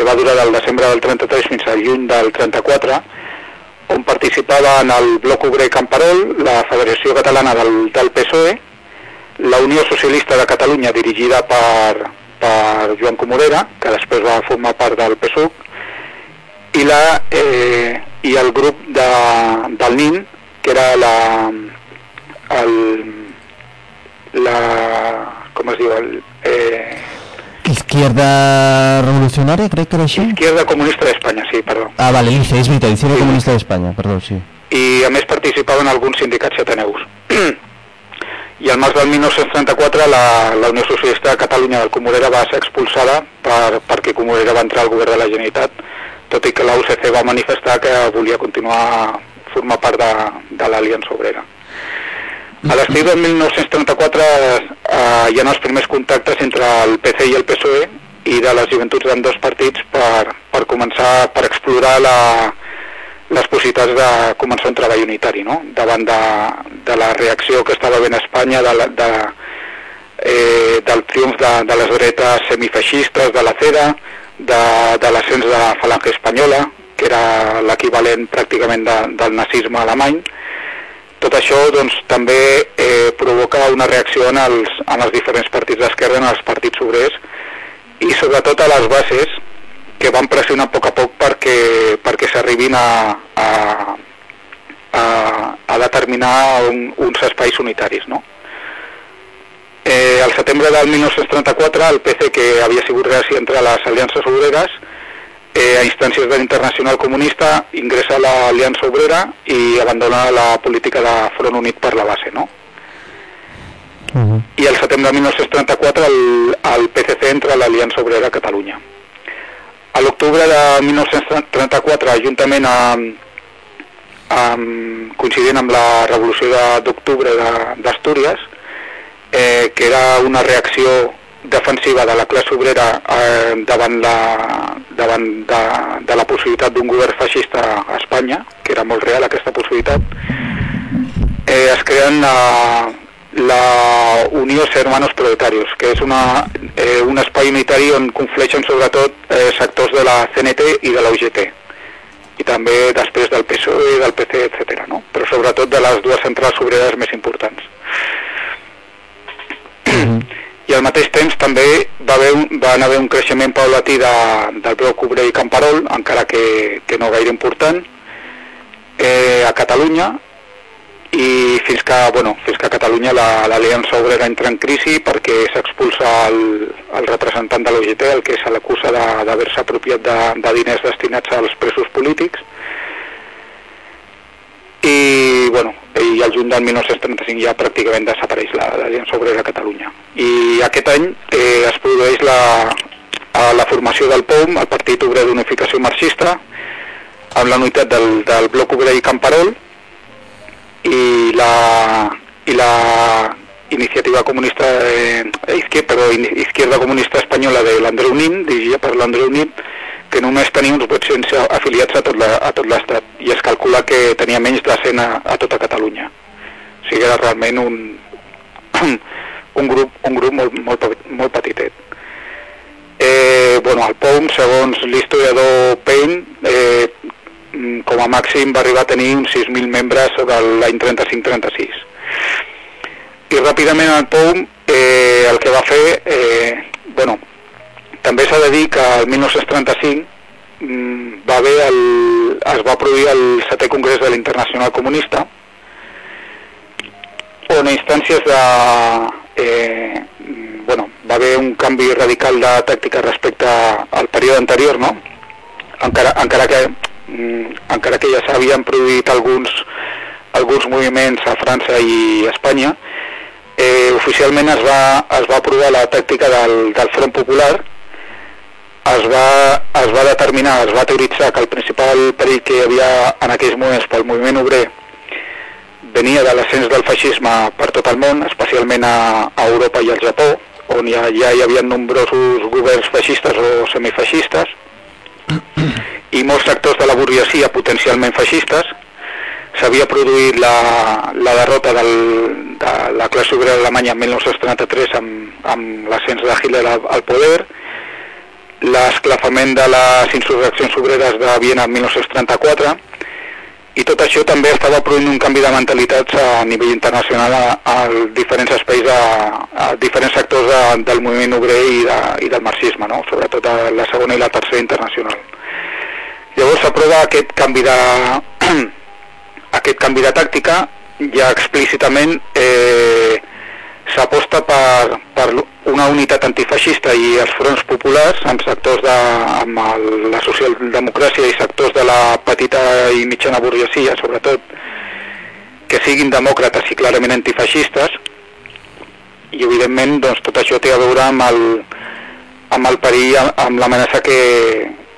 que va durar del desembre del 33 fins al juny del 34, on participaven el Bloc Obrer Camperol, la Federació Catalana del, del PSOE, la Unió Socialista de Catalunya dirigida per, per Joan Comorera, que després va formar part del PSUC, i, la, eh, i el grup de, del NIN, que era la, el, la, com es diu, el, eh, Izquierda Revolucionaria, crec que era així? Izquierda Comunista d'Espanya, sí, perdó. Ah, vale, l'ICE, és veritat, Izquierda sí. Comunista d'Espanya, perdó, sí. I a més participaven alguns sindicats ateneus. I al març del 1934 la, la Unió Socialista de Catalunya del Comorera va ser expulsada per, perquè Comorera va entrar al govern de la Generalitat, tot i que la UCC va manifestar que volia continuar formar part de, de l'Aliança Obrera. A l'estiu del 1934 eh, hi ha els primers contactes entre el PC i el PSOE i de les joventuts d'ambdós partits per, per començar, per explorar la, les possibilitats de començar un treball unitari, no? davant de, de la reacció que estava ben a Espanya, de, la, de, eh, del triomf de, de les dretes semifeixistes, de la CEDA, de, de l'ascens de la falange espanyola, que era l'equivalent pràcticament de, del nazisme alemany, tot això doncs, també eh, provoca una reacció en els, en els diferents partits d'esquerra, en els partits obrers, i sobretot a les bases que van pressionar a poc a poc perquè, perquè s'arribin a, a, a, a determinar un, uns espais unitaris. No? Eh, al setembre del 1934 el PC, que havia sigut reaci entre les aliances obreres, eh, a instàncies de l'Internacional Comunista ingressa a l'Aliança Obrera i abandona la política de Front Unit per la base, no? Uh -huh. I al setembre de 1934 el, el PCC entra a l'Aliança Obrera a Catalunya. A l'octubre de 1934, juntament amb, amb, coincidint amb la revolució d'octubre d'Astúries, eh, que era una reacció defensiva de la classe obrera eh, davant, la, davant de, de la possibilitat d'un govern feixista a Espanya, que era molt real aquesta possibilitat, eh, es creen la, la Unió Hermanos Proletarios, que és una, eh, un espai unitari on confleixen sobretot eh, sectors de la CNT i de la UGT i també després del PSOE, del PC, etc. No? però sobretot de les dues centrals obreres més importants. Mm -hmm i al mateix temps també va haver un, van haver un creixement paulatí de, del bloc obrer i camperol, encara que, que no gaire important, eh, a Catalunya, i fins que, bueno, fins que a Catalunya l'Aliança la, Obrera entra en crisi perquè s'expulsa el, el representant de l'OGT, el que se l'acusa d'haver-se apropiat de, de diners destinats als presos polítics, i bueno, i al juny del 1935 ja pràcticament desapareix la, l'Aliança Obrera a Catalunya. I aquest any eh, es produeix la, la formació del POM, el Partit Obrer d'Unificació Marxista, amb la unitat del, del Bloc Obrer i Camperol, i la, i la iniciativa comunista, eh, izquierda, perdó, Izquierda Comunista Espanyola de l'Andreu Nin, dirigida per l'Andreu Nin, que només tenia uns 800 afiliats a tot, l'estat i es calcula que tenia menys de 100 a, a tota Catalunya. O sigui, era realment un, un grup, un grup molt, molt, molt petitet. Eh, bueno, el POM, segons l'historiador Payne, eh, com a màxim va arribar a tenir uns 6.000 membres l'any 35-36. I ràpidament el POM eh, el que va fer, eh, bueno, també s'ha de dir que el 1935 mm, va haver el, es va produir el setè congrés de l'Internacional Comunista on a instàncies de... Eh, bueno, va haver un canvi radical de tàctica respecte al període anterior, no? Encara, encara que mm, encara que ja s'havien produït alguns, alguns moviments a França i a Espanya, eh, oficialment es va, es va aprovar la tàctica del, del Front Popular es va, es va determinar, es va teoritzar que el principal perill que hi havia en aquells moments pel moviment obrer venia de l'ascens del feixisme per tot el món, especialment a, a Europa i al Japó, on ja, ja hi havia nombrosos governs feixistes o semifeixistes, i molts sectors de la burguesia potencialment feixistes. S'havia produït la, la derrota del, de la classe obrera alemanya en 1933 amb, amb l'ascens de Hitler al, al poder, l'esclafament de les insurreccions obreres de Viena en 1934 i tot això també estava produint un canvi de mentalitats a nivell internacional a, a diferents espais, a, a diferents sectors de, del moviment obrer i, de, i del marxisme, no? sobretot a la segona i la tercera internacional. Llavors s'aprova aquest canvi de aquest canvi de tàctica ja explícitament eh, s'aposta per, per una unitat antifeixista i els fronts populars amb sectors de amb el, la socialdemocràcia i sectors de la petita i mitjana burguesia, sobretot, que siguin demòcrates i clarament antifeixistes. I evidentment doncs, tot això té a veure amb el, amb el perill, amb l'amenaça que,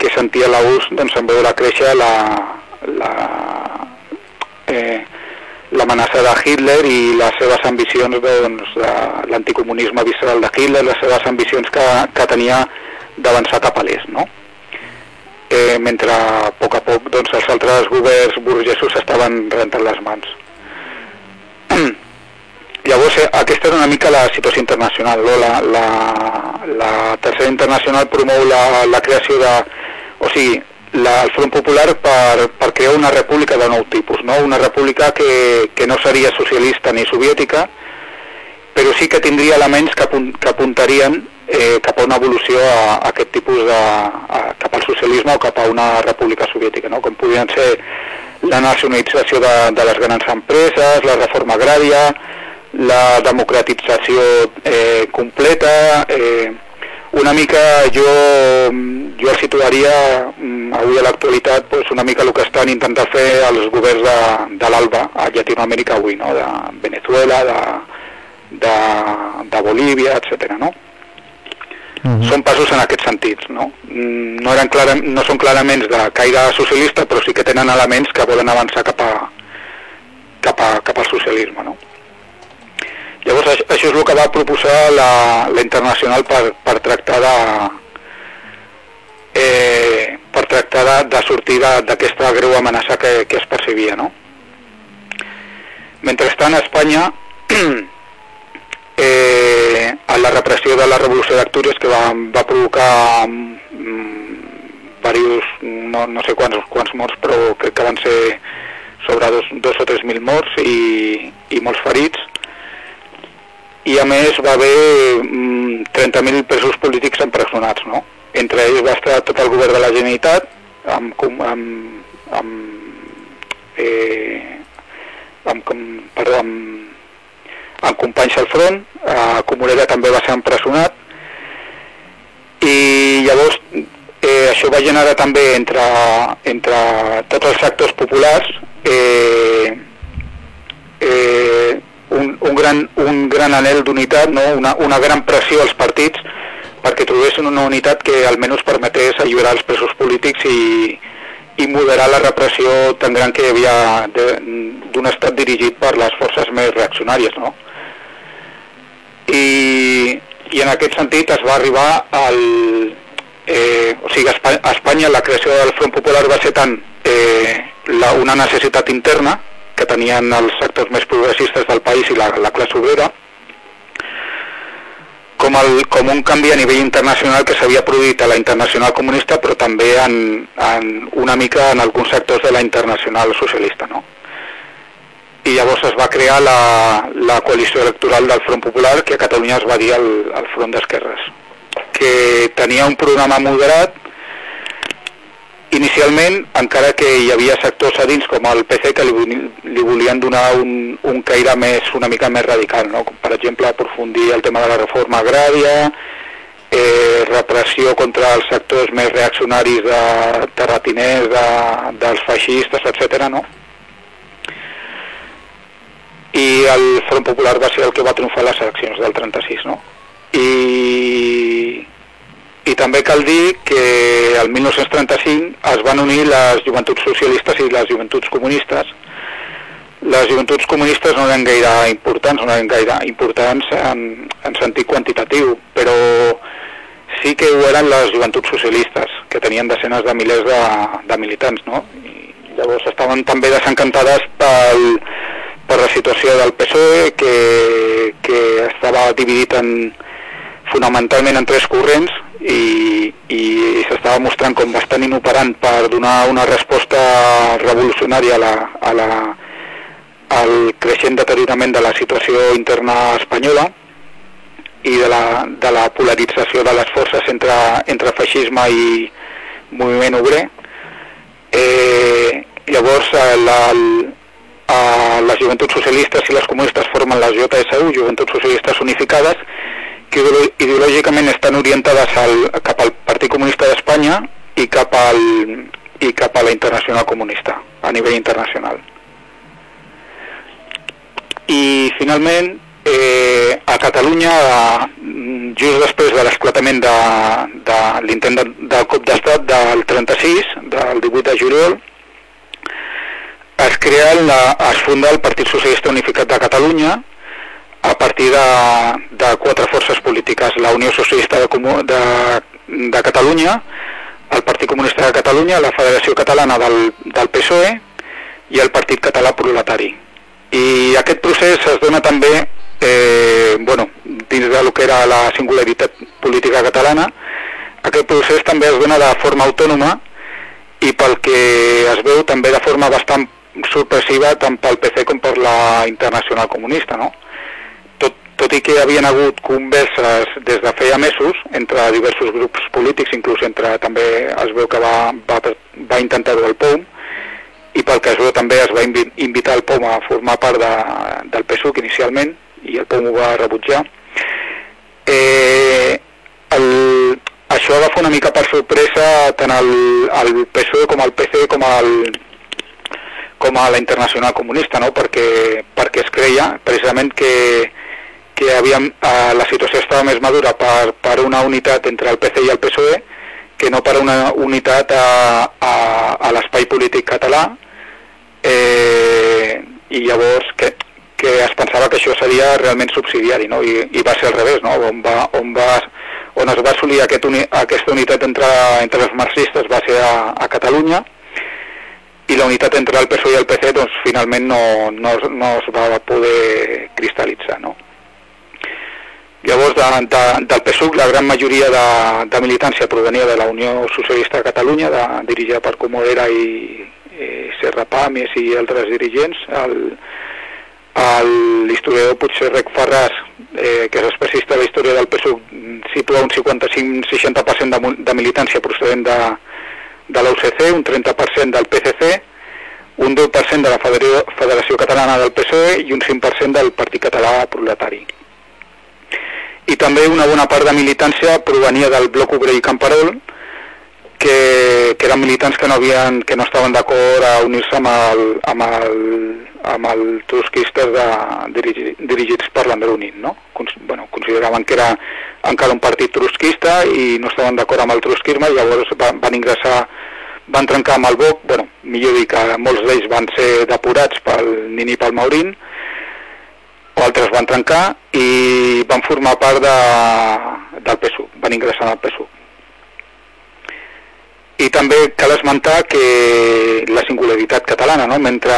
que sentia la doncs, en veure créixer la, la, eh, l'amenaça de Hitler i les seves ambicions doncs, de l'anticomunisme visceral de Hitler, les seves ambicions que, que tenia d'avançar cap a l'est, no? Eh, mentre a poc a poc doncs, els altres governs burgesos estaven rentant les mans. Llavors, eh, aquesta era una mica la situació internacional. No? La, la, la tercera internacional promou la, la creació de... O sigui, la, el Front Popular per, per crear una república de nou tipus, no? una república que, que no seria socialista ni soviètica, però sí que tindria elements que, apunt, que apuntarien eh, cap a una evolució a, a aquest tipus de... A, cap al socialisme o cap a una república soviètica, no? com podien ser la nacionalització de, de les grans empreses, la reforma agrària, la democratització eh, completa, eh, una mica jo, jo situaria mm, avui a l'actualitat pues, una mica el que estan intentant fer els governs de, de l'ALBA a Llatinoamèrica avui, no? de Venezuela, de, de, de Bolívia, etc. No? Uh mhm. -huh. Són passos en aquests sentits, no? Mm, no, eren clara, no són clarament de caire socialista, però sí que tenen elements que volen avançar cap, a, cap, a, cap al socialisme, no? Llavors això és el que va proposar la, la Internacional per, per tractar de eh, per tractar de, de sortir d'aquesta greu amenaça que, que es percebia no? Mentrestant a Espanya eh, a la repressió de la revolució d'Actúries que va, va provocar mm, varios, no, no sé quants, quants morts però crec que van ser sobre dos, dos o tres mil morts i, i molts ferits i a més va haver mm, 30.000 presos polítics empresonats, no? Entre ells va estar tot el govern de la Generalitat, amb, amb, amb, eh, amb, com, perdó, amb, amb companys al front, a Comorera també va ser empresonat, i llavors eh, això va generar també entre, entre tots els sectors populars eh, gran, un gran anel d'unitat, no? una, una gran pressió als partits perquè trobessin una unitat que almenys permetés alliberar els presos polítics i, i moderar la repressió tan gran que hi havia d'un estat dirigit per les forces més reaccionàries. No? I, I en aquest sentit es va arribar al... Eh, o sigui, a Espanya la creació del Front Popular va ser tant eh, la, una necessitat interna que tenien els sectors més progressistes del país i la, la classe obrera, com, el, com un canvi a nivell internacional que s'havia produït a la internacional comunista però també en, en una mica en alguns sectors de la internacional socialista. No? I llavors es va crear la, la coalició electoral del Front Popular que a Catalunya es va dir el, el Front d'Esquerres que tenia un programa moderat Inicialment, encara que hi havia sectors a dins com el PC que li, li volien donar un, un caire més, una mica més radical, no? per exemple aprofundir el tema de la reforma agrària, eh, repressió contra els sectors més reaccionaris de terratiners, de, dels feixistes, etc. No? I el Front Popular va ser el que va triomfar les eleccions del 36. No? I i també cal dir que el 1935 es van unir les joventuts socialistes i les joventuts comunistes. Les joventuts comunistes no eren gaire importants, no eren gaire importants en, en sentit quantitatiu, però sí que ho eren les joventuts socialistes, que tenien desenes de milers de, de militants, no? I llavors estaven també desencantades pel, per la situació del PSOE, que, que estava dividit en, fonamentalment en tres corrents, i, i s'estava mostrant com bastant inoperant per donar una resposta revolucionària a la, a la, al creixent deteriorament de la situació interna espanyola i de la, de la polarització de les forces entre, entre feixisme i moviment obrer. Eh, llavors, eh, la, la, les joventuts socialistes i les comunistes formen la JSU, Joventuts Socialistes Unificades, que ideològicament estan orientades al, cap al Partit Comunista d'Espanya i cap al i cap a la Internacional Comunista, a nivell internacional. I finalment, eh, a Catalunya, just després de l'esclatament de, de l'intent de, del cop d'estat del 36, del 18 de juliol, es crea la, es funda el Partit Socialista Unificat de Catalunya, a partir de, de quatre forces polítiques, la Unió Socialista de, de, de Catalunya, el Partit Comunista de Catalunya, la Federació Catalana del, del PSOE i el Partit Català Proletari. I aquest procés es dona també eh, bueno, dins del que era la singularitat política catalana, aquest procés també es dona de forma autònoma i pel que es veu també de forma bastant sorpressiva tant pel PC com per la Internacional Comunista, no? Tot i que havien hagut converses des de feia mesos entre diversos grups polítics, inclús entre també es veu que va, va, va intentar-ho el POM, i pel que es veu també es va invitar el POM a formar part de, del PSUC inicialment, i el POM ho va rebutjar. Eh, el, això va fer una mica per sorpresa tant el, el PSOE com el PC com el, com a la Internacional Comunista, no? perquè, perquè es creia precisament que, que havíem, eh, la situació estava més madura per, per una unitat entre el PC i el PSOE que no per una unitat a, a, a l'espai polític català eh, i llavors que, que es pensava que això seria realment subsidiari no? I, i va ser al revés no? on, va, on, va, on es va assolir aquest uni, aquesta unitat entre, entre els marxistes va ser a, a Catalunya i la unitat entre el PSOE i el PC doncs, finalment no, no, no es va poder cristal·litzar no? Llavors, de, de, del PSUC, la gran majoria de, de militància provenia de la Unió Socialista de Catalunya, de, dirigida per Comodera i, i Serra Pàmies i altres dirigents. L'historiador Puigcerrec Ferràs, eh, que és especialista de la història del PSUC, situa un 55-60% de, de militància procedent de, de l'UCC, un 30% del PCC, un 10% de la Federació Catalana del PSOE i un 5% del Partit Català Proletari i també una bona part de militància provenia del bloc obrer i Camperol que, que eren militants que no, havien, que no estaven d'acord a unir-se amb, el, amb, el, amb els trusquistes de, dirigi, dirigits per l'Andronin, no? Cons, bueno, consideraven que era encara un partit trusquista i no estaven d'acord amb el trusquisme i llavors van, van ingressar van trencar amb el BOC, bueno, millor dir que molts d'ells van ser depurats pel Nini pel Maurín, altres van trencar i van formar part de, del PSUC, van ingressar en el PSUC. I també cal esmentar que la singularitat catalana, no? mentre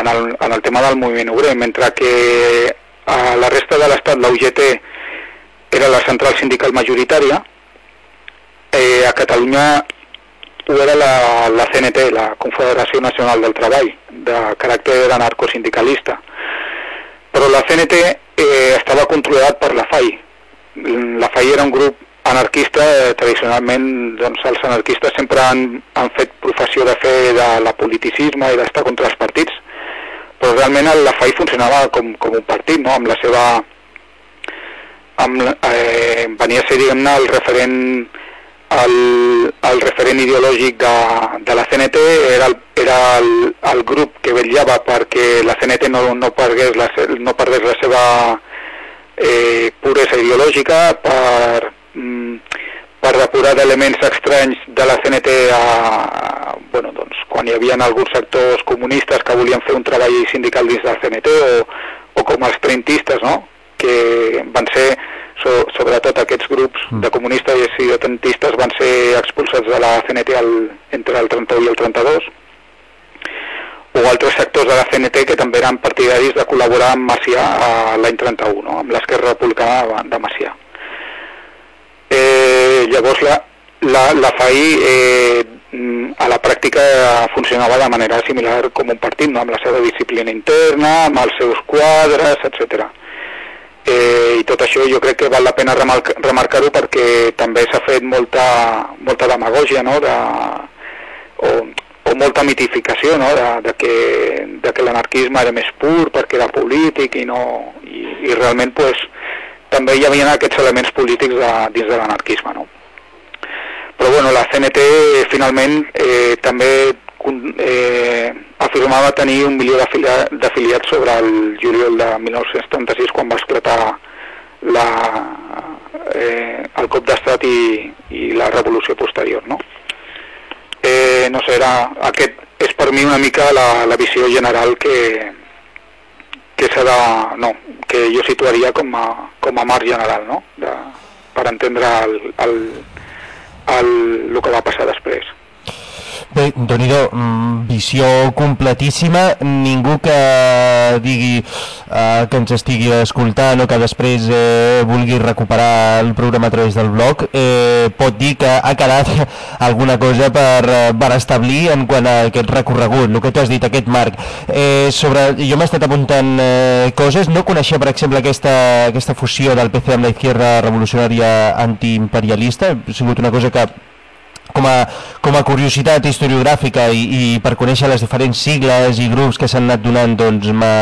en el, en el tema del moviment obrer, mentre que a la resta de l'estat la UGT era la central sindical majoritària, eh, a Catalunya ho era la, la CNT, la Confederació Nacional del Treball, de caràcter anarcosindicalista. Però la CNT eh, estava controlat per la FAI. La FAI era un grup anarquista, eh, tradicionalment doncs, els anarquistes sempre han, han fet professió de fer de la politicisme i d'estar contra els partits, però realment la FAI funcionava com, com un partit, no? amb la seva... Amb, eh, venia a ser, diguem-ne, el referent el, el referent ideològic de, de la CNT era, el, era el, el grup que vetllava perquè la CNT no, no, perdés, la, no perdés la seva eh, puresa ideològica per, mm, per depurar d'elements estranys de la CNT a, a, bueno, doncs, quan hi havia alguns sectors comunistes que volien fer un treball sindical dins de la CNT o, o com els trentistes, no? que van ser so, sobretot aquests grups mm. de comunistes i sidetentistes van ser expulsats de la CNT al, entre el 31 i el 32 o altres sectors de la CNT que també eren partidaris de col·laborar amb Macià l'any 31, no? amb l'esquerra republicana de Macià. Eh, llavors la, la, la FAI eh, a la pràctica funcionava de manera similar com un partit, no? amb la seva disciplina interna, amb els seus quadres, etcètera eh, i tot això jo crec que val la pena remarcar-ho perquè també s'ha fet molta, molta demagògia no? de, o molta mitificació no? de, de que, de que l'anarquisme era més pur perquè era polític i, no, i, i realment pues, també hi havia aquests elements polítics de, dins de l'anarquisme. No? Però bueno, la CNT finalment eh, també eh, afirmava tenir un milió d'afiliats sobre el juliol de 1936 quan va esclatar la, eh, el cop d'estat i, i la revolució posterior. No? Eh, no sé, era, aquest és per mi una mica la, la visió general que, que de, no, que jo situaria com a, com a marc general, no? de, per entendre el, el, el, el que va passar després. Bé, déu mm, visió completíssima, ningú que digui eh, que ens estigui escoltant o que després eh, vulgui recuperar el programa a través del blog eh, pot dir que ha quedat alguna cosa per, eh, per establir en quant a aquest recorregut, el que tu has dit, aquest marc. Eh, sobre, jo m'he estat apuntant eh, coses, no coneixia per exemple aquesta, aquesta fusió del PC amb la izquierda revolucionària antiimperialista, ha sigut una cosa que com a, com a curiositat historiogràfica i, i per conèixer les diferents sigles i grups que s'han anat donant doncs m'ha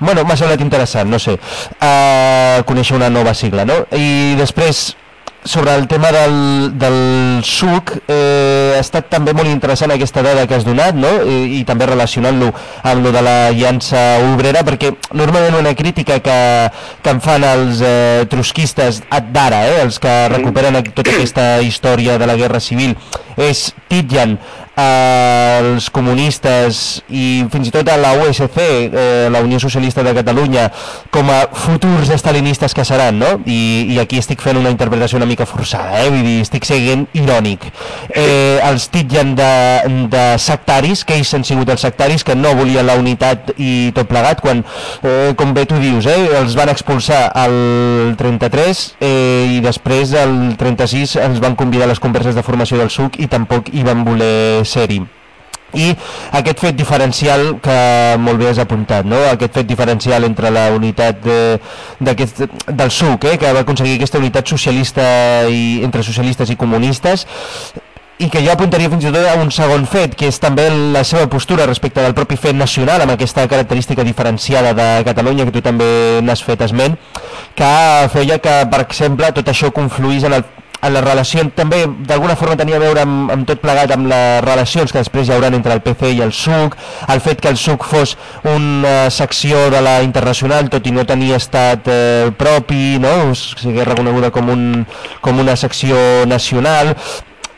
bueno, semblat interessant, no sé uh, conèixer una nova sigla no? i després sobre el tema del, del suc eh, ha estat també molt interessant aquesta dada que has donat no? I, i també relacionant-lo amb lo de la llança obrera perquè normalment una crítica que, que en fan els eh, trusquistes d'ara, eh, els que recuperen tota aquesta història de la guerra civil és titllen els comunistes i fins i tot a la USC, eh, la Unió Socialista de Catalunya, com a futurs estalinistes que seran, no? I, i aquí estic fent una interpretació una mica forçada, eh? Vull dir, estic seguint irònic. Eh, els titllen de, de sectaris, que ells han sigut els sectaris que no volien la unitat i tot plegat, quan, eh, com bé tu dius, eh, els van expulsar al 33 eh, i després el 36 ens van convidar a les converses de formació del SUC i tampoc hi van voler ser-hi i aquest fet diferencial que molt bé has apuntat, no? aquest fet diferencial entre la unitat de, del SUC, eh? que va aconseguir aquesta unitat socialista i, entre socialistes i comunistes i que jo apuntaria fins i tot a un segon fet, que és també la seva postura respecte del propi fet nacional, amb aquesta característica diferenciada de Catalunya, que tu també n'has fet esment, que feia que, per exemple, tot això confluís en el en la relació, també d'alguna forma tenia a veure amb, amb tot plegat amb les relacions que després hi hauran entre el PC i el SUC, el fet que el SUC fos una secció de la internacional, tot i no tenir estat eh, propi, no? o sigui, reconeguda com, un, com una secció nacional,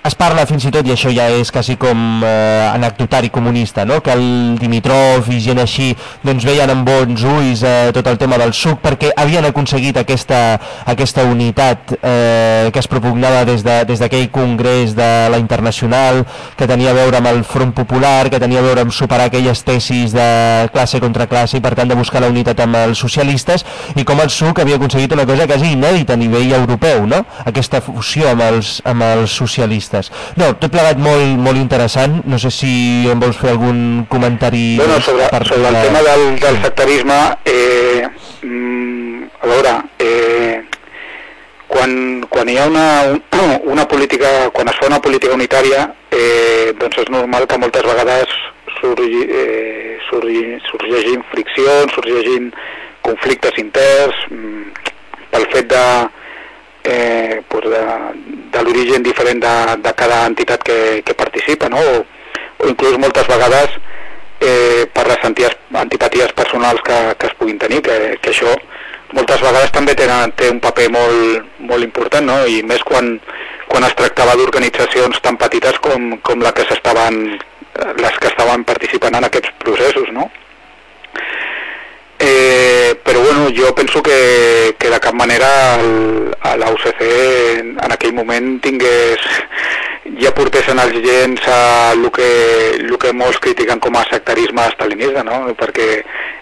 es parla fins i tot, i això ja és quasi com eh, anecdotari comunista, no? que el Dimitrov i gent així doncs veien amb bons ulls eh, tot el tema del suc perquè havien aconseguit aquesta, aquesta unitat eh, que es propugnava des d'aquell de, congrés de la Internacional, que tenia a veure amb el Front Popular, que tenia a veure amb superar aquelles tesis de classe contra classe i per tant de buscar la unitat amb els socialistes, i com el suc havia aconseguit una cosa quasi inèdita a nivell europeu, no? aquesta fusió amb els, amb els socialistes periodistes. No, tot plegat molt, molt interessant, no sé si em vols fer algun comentari... Bueno, sobre, per sobre el tema del, del sectarisme, eh, mm, a veure, eh, quan, quan hi ha una, una política, quan es fa una política unitària, eh, doncs és normal que moltes vegades surgi, eh, surgi, sorgeixin friccions, sorgeixin conflictes interns, mm, pel fet de, eh, pues de, de l'origen diferent de, de cada entitat que, que participa, no? o, o inclús moltes vegades eh, per les antipaties personals que, que es puguin tenir, que, que això moltes vegades també tenen, té un paper molt, molt important, no? i més quan, quan es tractava d'organitzacions tan petites com, com la que s'estaven les que estaven participant en aquests processos, no? Eh, però bueno, jo penso que, que de cap manera el, la UCC en, en aquell moment tingués ja portessin els gens a el que, el que molts critiquen com a sectarisme estalinista, no? perquè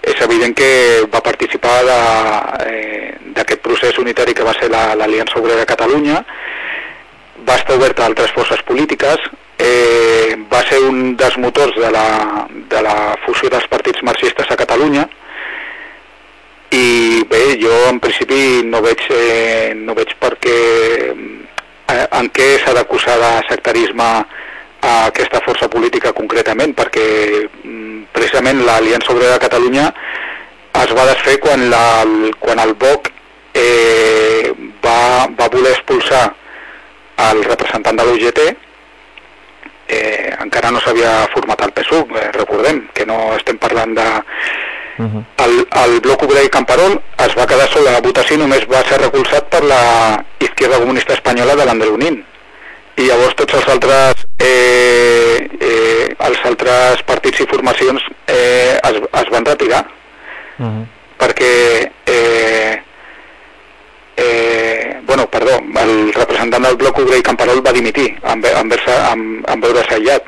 és evident que va participar d'aquest eh, procés unitari que va ser l'Aliança la, Obrera de Catalunya, va estar oberta a altres forces polítiques, eh, va ser un dels motors de la, de la fusió dels partits marxistes a Catalunya, i bé, jo en principi no veig, eh, no veig per què eh, en què s'ha d'acusar de sectarisme a aquesta força política concretament, perquè mm, precisament l'Aliança Obrera de Catalunya es va desfer quan, la, quan el BOC eh, va, va voler expulsar el representant de l'UGT eh, encara no s'havia format el PSUC, eh, recordem que no estem parlant de, Uh -huh. el, el bloc obrer Camperol es va quedar sobre la votació i només va ser recolzat per la Izquierda Comunista Espanyola de l'Andalunín i llavors tots els altres eh, eh, els altres partits i formacions eh, es, es van retirar uh -huh. perquè eh, eh, bueno, perdó, el representant del bloc obrer Camperol va dimitir en, en, en, en veure-se aïllat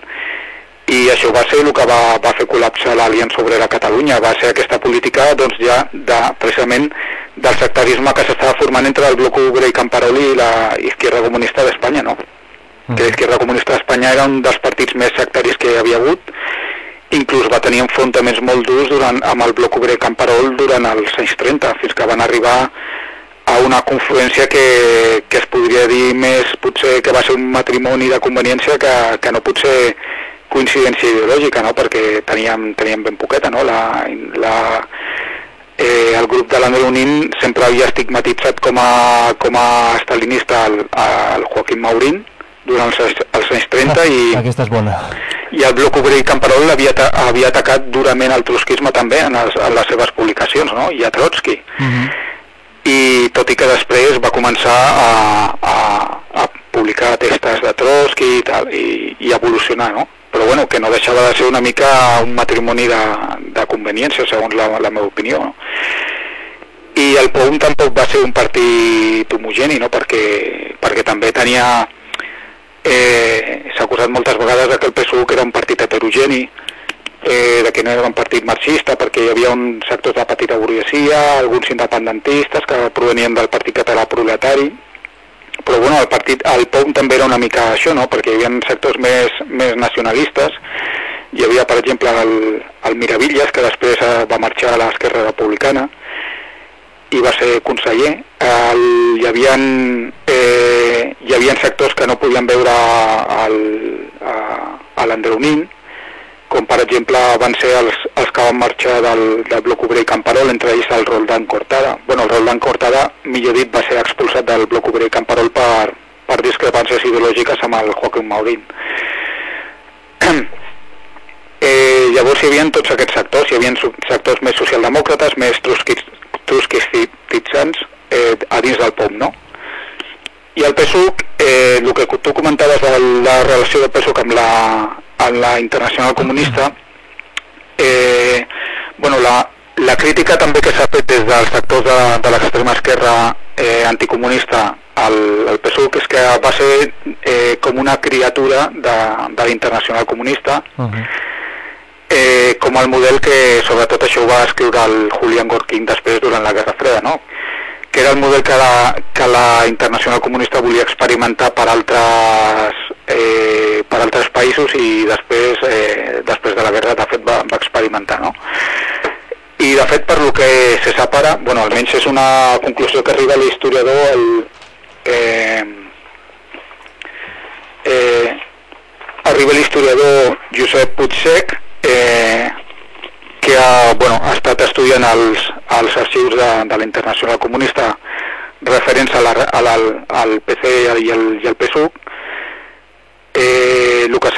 i això va ser el que va, va fer col·lapsar l'Aliança Obrera Catalunya, va ser aquesta política doncs, ja de, precisament del sectarisme que s'estava formant entre el bloc obrer i Camparoli i la Izquierda Comunista d'Espanya, no? Mm. Que la Izquierda Comunista d'Espanya era un dels partits més sectaris que hi havia hagut, inclús va tenir enfrontaments molt durs durant, amb el bloc obrer Camparol durant els anys 30, fins que van arribar a una confluència que, que es podria dir més potser que va ser un matrimoni de conveniència que, que no potser coincidència ideològica, no? perquè teníem, teníem ben poqueta, no? La, la, eh, el grup de l'Andronin sempre havia estigmatitzat com a, com a estalinista el, el Joaquim Maurín durant els, els anys 30 ah, i, aquesta és bona. i el bloc obrer Camperol havia, havia atacat durament el trotskisme també en, els, en les seves publicacions no? i a Trotsky uh mhm. -huh. i tot i que després va començar a, a, a publicar testes de Trotsky i, tal, i, i evolucionar no? Però bueno, que no deixava de ser una mica un matrimoni de, de conveniència, segons la, la meva opinió. No? I el POUM tampoc va ser un partit homogeni, no? perquè, perquè també tenia... Eh, S'ha acusat moltes vegades que el PSUC era un partit heterogeni, eh, de que no era un partit marxista perquè hi havia un sectors de petita burguesia, alguns independentistes que provenien del Partit Català Proletari, però bueno, el partit, el POM també era una mica això, no? perquè hi havia sectors més, més nacionalistes, hi havia per exemple el, el Miravilles, que després eh, va marxar a l'esquerra republicana, i va ser conseller. El, hi, havia, eh, hi havia sectors que no podien veure el, a, a l'Andreunin, com per exemple van ser els, els que van marxar del, del bloc obrer i Camperol, entre ells el Roldán Cortada. bueno, el Roldán Cortada, millor dit, va ser expulsat del bloc obrer i Camperol per, per discrepàncies ideològiques amb el Joaquim Maurín. eh, llavors hi havia tots aquests sectors, hi havia sectors més socialdemòcrates, més trusquistitzants eh, a dins del POM, no? I el PSUC, eh, el que tu comentaves de la relació del PSUC amb la, amb la Internacional Comunista, eh, bueno, la, la crítica també que s'ha fet des dels sectors de, de l'extrema esquerra eh, anticomunista al, al PSUC és que va ser eh, com una criatura de, de l'Internacional Comunista uh -huh. eh, com el model que sobretot això ho va escriure el Julián Gorkin després durant la Guerra Freda no? que era el model que la, que la Internacional Comunista volia experimentar per altres, eh, per altres països i després, eh, després de la guerra de fet va, va experimentar no? i de fet per lo que se separa, bueno, almenys és una conclusió que arriba l'historiador el, eh, eh, arriba l'historiador Josep Puigsec eh, que ha, bueno, ha estat estudiant els, els arxius de, de la Internacional Comunista referents a la, a la, al PC i el, i el PSUC eh, el, que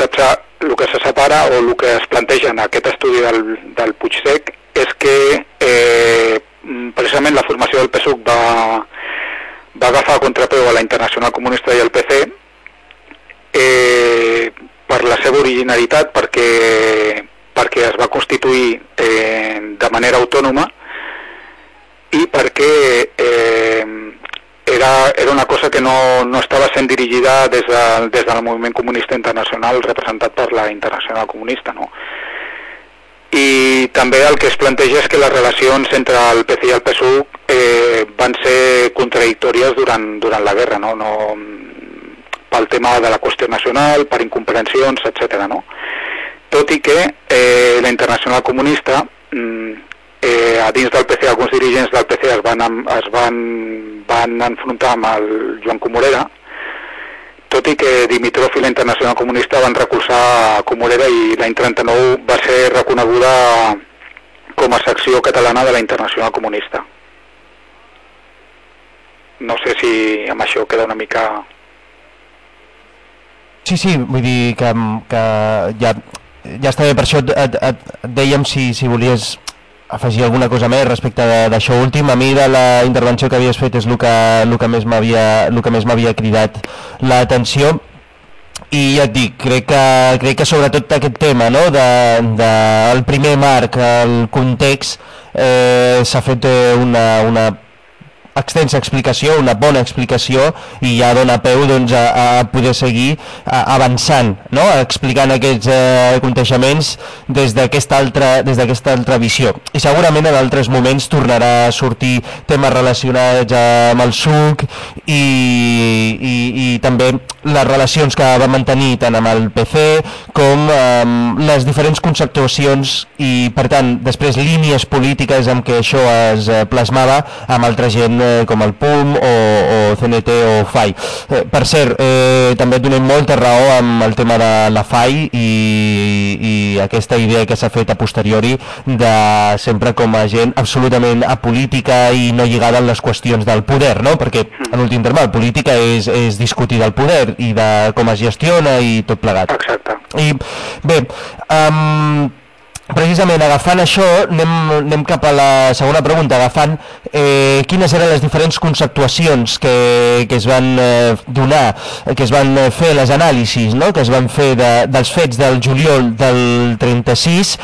el que se separa o el que es planteja en aquest estudi del, del Puigsec és que eh, precisament la formació del PSUC va, va agafar contrapeu a la Internacional Comunista i al PC eh, per la seva originalitat, perquè, perquè es va constituir eh, de manera autònoma i perquè eh, era, era una cosa que no, no estava sent dirigida des, de, des del moviment comunista internacional representat per la Internacional Comunista. No? i també el que es planteja és que les relacions entre el PC i el PSUC eh, van ser contradictòries durant, durant la guerra, no? no? pel tema de la qüestió nacional, per incomprensions, etc. No? Tot i que eh, la Internacional Comunista, mm, eh, a dins del PC, alguns dirigents del PC es van, es van, van enfrontar amb el Joan Comorera, tot i que Dimitrov i la Internacional Comunista van recolzar Comorera i l'any 39 va ser reconeguda com a secció catalana de la Internacional Comunista. No sé si amb això queda una mica... Sí, sí, vull dir que, que ja, ja està bé, per això et, et, et dèiem si, si volies afegir alguna cosa més respecte d'això últim. A mi de la intervenció que havies fet és el que, el que més m'havia cridat l'atenció i ja et dic, crec que, crec que sobretot aquest tema no? de, de, el primer marc, el context eh, s'ha fet eh, una, una extensa explicació, una bona explicació i ja dona peu doncs, a, a poder seguir avançant, no? explicant aquests eh, aconteixements des d'aquesta altra, des altra visió. I segurament en altres moments tornarà a sortir temes relacionats amb el SUC i, i, i també les relacions que va mantenir tant amb el PC com amb les diferents conceptuacions i per tant després línies polítiques amb què això es eh, plasmava amb altra gent eh, com el PUM o, o CNT o FAI. Eh, per cert, eh, també donem molta raó amb el tema de la FAI i, i aquesta idea que s'ha fet a posteriori de sempre com a gent absolutament apolítica i no lligada en les qüestions del poder, no? perquè en últim terme la política és, és discutir del poder i de com es gestiona i tot plegat. Exacte. I bé, um, precisament agafant això anem, anem cap a la segona pregunta agafant eh, quines eren les diferents conceptuacions que, que es van eh, donar que es van eh, fer les anàlisis no? que es van fer de, dels fets del juliol del 36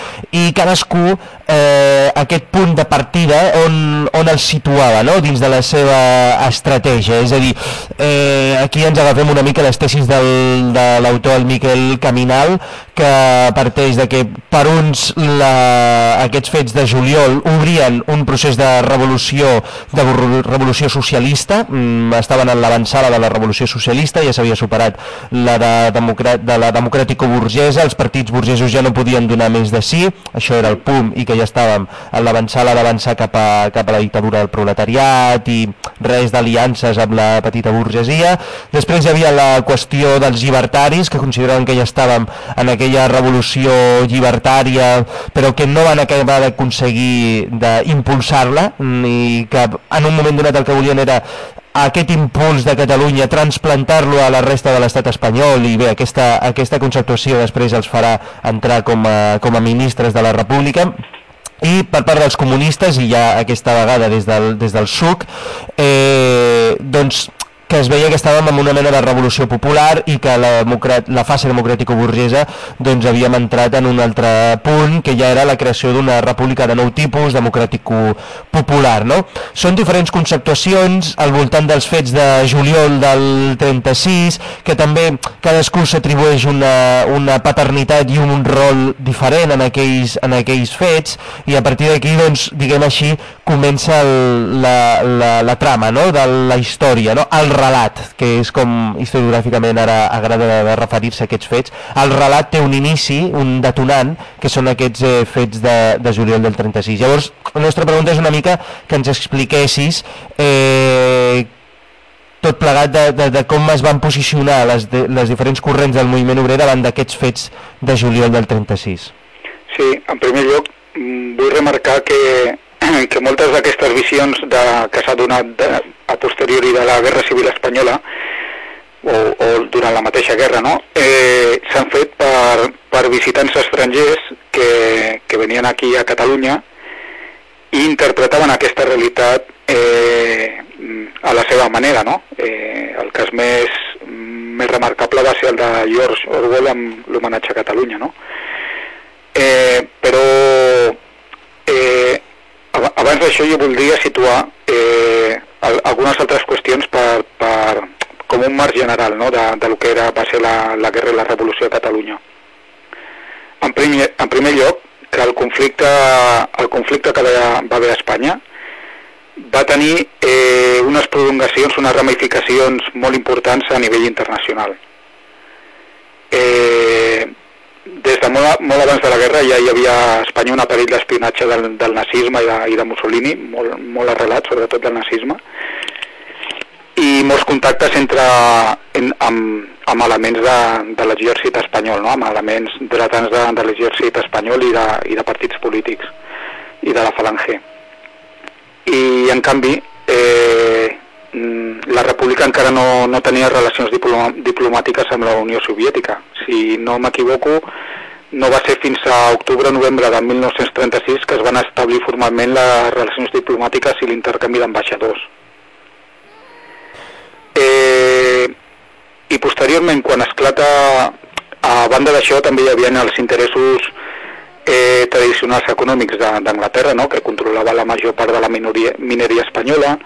i cadascú eh, aquest punt de partida on, on el situava no? dins de la seva estratègia. És a dir, eh, aquí ens agafem una mica les tesis del, de l'autor el Miquel Caminal que parteix de que per uns la, aquests fets de juliol obrien un procés de revolució de revolució socialista. Mm, estaven en l'avançada de la revolució socialista ja s'havia superat la de, democrat, de la democràtico-burgesa. Els partits burgesos ja no podien donar més de sí això era el PUM i que ja estàvem en l'avançada d'avançar cap, a, cap a la dictadura del proletariat i res d'aliances amb la petita burgesia. Després hi havia la qüestió dels llibertaris que consideraven que ja estàvem en aquella revolució llibertària però que no van acabar d'aconseguir d'impulsar-la ni que en un moment donat el que volien era aquest impuls de Catalunya, transplantar-lo a la resta de l'estat espanyol i bé, aquesta, aquesta conceptuació després els farà entrar com a, com a ministres de la República i per part dels comunistes i ja aquesta vegada des del, des del SUC eh, doncs que es veia que estàvem en una mena de revolució popular i que la, la fase democràtico-burgesa doncs havíem entrat en un altre punt que ja era la creació d'una república de nou tipus, democràtic-popular. No? Són diferents conceptuacions al voltant dels fets de juliol del 36, que també cadascú s'atribueix una, una paternitat i un rol diferent en aquells, en aquells fets i a partir d'aquí, doncs, diguem així, comença el, la, la, la trama no? de la història, no? el relat, que és com historiogràficament ara agrada referir-se a aquests fets, el relat té un inici, un detonant, que són aquests eh, fets de, de juliol del 36. Llavors, la nostra pregunta és una mica que ens expliquessis eh, tot plegat de, de, de com es van posicionar les, de, les diferents corrents del moviment obrer davant d'aquests fets de juliol del 36. Sí, en primer lloc mm, vull remarcar que que moltes d'aquestes visions de, que s'ha donat de, a posteriori de la Guerra Civil Espanyola o, o durant la mateixa guerra, no? eh, s'han fet per, per visitants estrangers que, que venien aquí a Catalunya i interpretaven aquesta realitat eh, a la seva manera, no? Eh, el cas més, més remarcable va ser el de George Orwell amb l'homenatge a Catalunya, no? Eh, però abans d'això jo voldria situar eh, algunes altres qüestions per, per, com un marc general no, de, de lo que era, va ser la, la guerra i la revolució a Catalunya. En primer, en primer lloc, que el conflicte, el conflicte que va, va haver a Espanya va tenir eh, unes prolongacions, unes ramificacions molt importants a nivell internacional. Eh, des de molt, molt abans de la guerra ja hi havia a Espanya un aparell d'espionatge del, del nazisme i de, i de Mussolini, molt, molt arrelat, sobretot del nazisme, i molts contactes entre, en, amb, amb elements de, de l'exèrcit espanyol, no? amb elements dretans de, de l'exèrcit espanyol i de, i de partits polítics i de la falange. I en canvi, eh, la república encara no, no tenia relacions diplomàtiques amb la Unió Soviètica. Si no m'equivoco, no va ser fins a octubre-novembre de 1936 que es van establir formalment les relacions diplomàtiques i l'intercanvi d'ambaixadors. Eh, I posteriorment, quan esclata, a banda d'això, també hi havia els interessos eh, tradicionals econòmics d'Anglaterra, no? que controlava la major part de la minoria, mineria espanyola,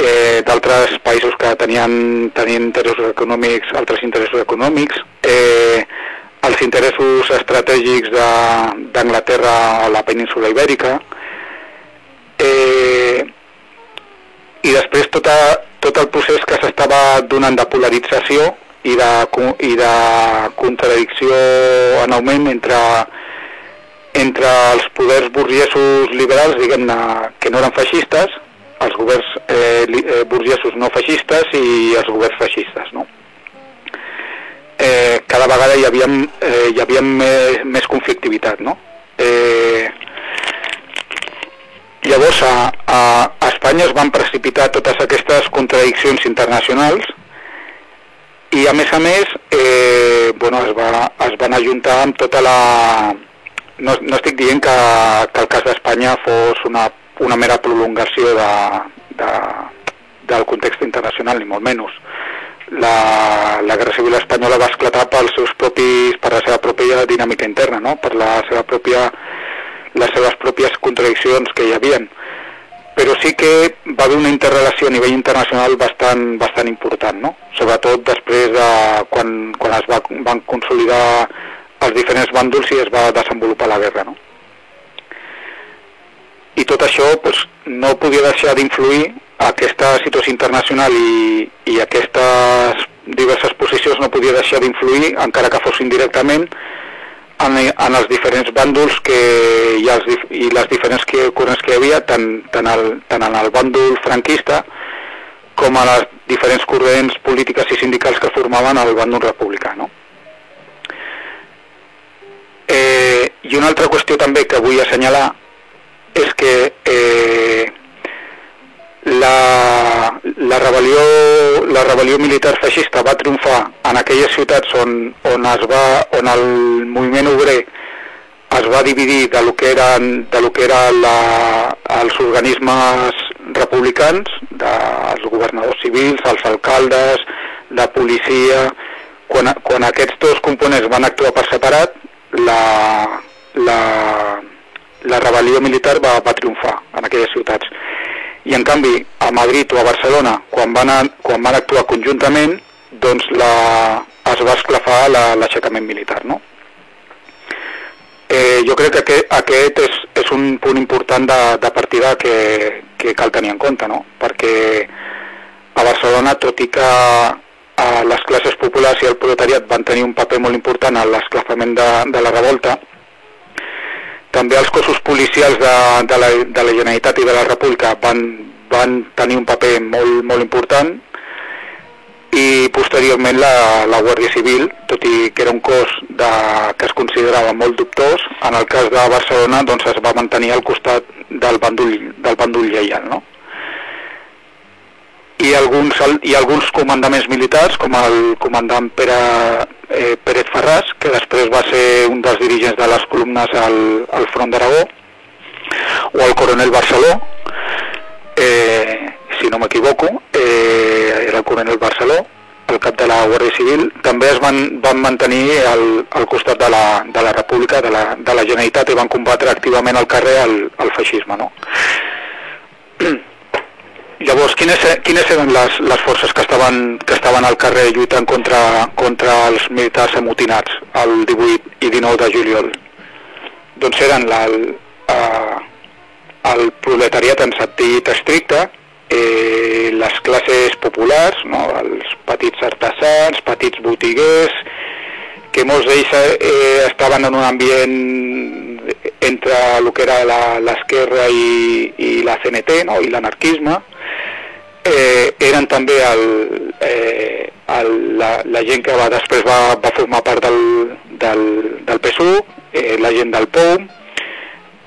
eh, d'altres països que tenien, tenien interessos econòmics, altres interessos econòmics, eh, els interessos estratègics d'Anglaterra a la península ibèrica, eh, i després tota, tot el procés que s'estava donant de polarització i de, i de contradicció en augment entre, entre els poders burgesos liberals, diguem-ne, que no eren feixistes, els governs eh, eh, burgesos no feixistes i els governs feixistes. No? Eh, cada vegada hi havia, eh, hi havia més, més conflictivitat. No? Eh, llavors a, a, a Espanya es van precipitar totes aquestes contradiccions internacionals i a més a més eh, bueno, es, va, es van ajuntar amb tota la... No, no estic dient que, que el cas d'Espanya fos una una mera prolongació de, de, del context internacional, ni molt menys. La, la Guerra Civil Espanyola va esclatar pels seus propis, per la seva pròpia dinàmica interna, no? per la seva pròpia, les seves pròpies contradiccions que hi havien. Però sí que va haver una interrelació a nivell internacional bastant, bastant important, no? sobretot després de quan, quan es va, van consolidar els diferents bàndols i es va desenvolupar la guerra. No? I tot això doncs, no podia deixar d'influir aquesta situació internacional i, i aquestes diverses posicions no podia deixar d'influir, encara que fos indirectament, en, en els diferents bàndols que ha els, i les diferents que, corrents que hi havia, tant, tant, el, tant en el bàndol franquista com a les diferents corrents polítiques i sindicals que formaven el bàndol republicà. No? Eh, I una altra qüestió també que vull assenyalar és que eh, la, la rebel·lió, la rebel·lió militar feixista va triomfar en aquelles ciutats on, on, es va, on el moviment obrer es va dividir de lo que eren, de lo que era la, els organismes republicans, dels governadors civils, els alcaldes, la policia... Quan, quan aquests dos components van actuar per separat, la, la, la rebel·lió militar va, va triomfar en aquelles ciutats. I en canvi, a Madrid o a Barcelona, quan van, a, quan van actuar conjuntament, doncs la, es va esclafar l'aixecament la, militar, no? Eh, jo crec que aquest, aquest és, és un punt important de, de partida que, que cal tenir en compte, no? perquè a Barcelona, tot i que a les classes populars i el proletariat van tenir un paper molt important en l'esclafament de, de la revolta, també els cossos policials de, de, la, de la Generalitat i de la República van, van tenir un paper molt, molt important i posteriorment la, la Guàrdia Civil, tot i que era un cos de, que es considerava molt dubtós, en el cas de Barcelona doncs, es va mantenir al costat del bàndol, del bàndol lleial. No? I, alguns, I alguns comandaments militars, com el comandant Pere, eh, Pérez Ferraz, que després va ser un dels dirigents de les columnes al, al front d'Aragó, o el coronel Barceló, eh, si no m'equivoco, eh, era el coronel Barceló, el cap de la Guàrdia Civil, també es van, van mantenir al, al costat de la, de la República, de la, de la Generalitat, i van combatre activament al carrer el, el feixisme. No? Llavors, quines, quines eren les, les forces que estaven, que estaven al carrer lluitant contra, contra els militars amotinats el 18 i 19 de juliol? Doncs eren la, el, eh, el proletariat en sentit estricte, eh, les classes populars, no? els petits artesans, petits botiguers, que molts d'ells eh, estaven en un ambient entre el que era l'esquerra i, i la CNT no? i l'anarquisme, eh, eren també el, eh, el, la, la gent que va, després va, va formar part del, del, del PSU, eh, la gent del POUM,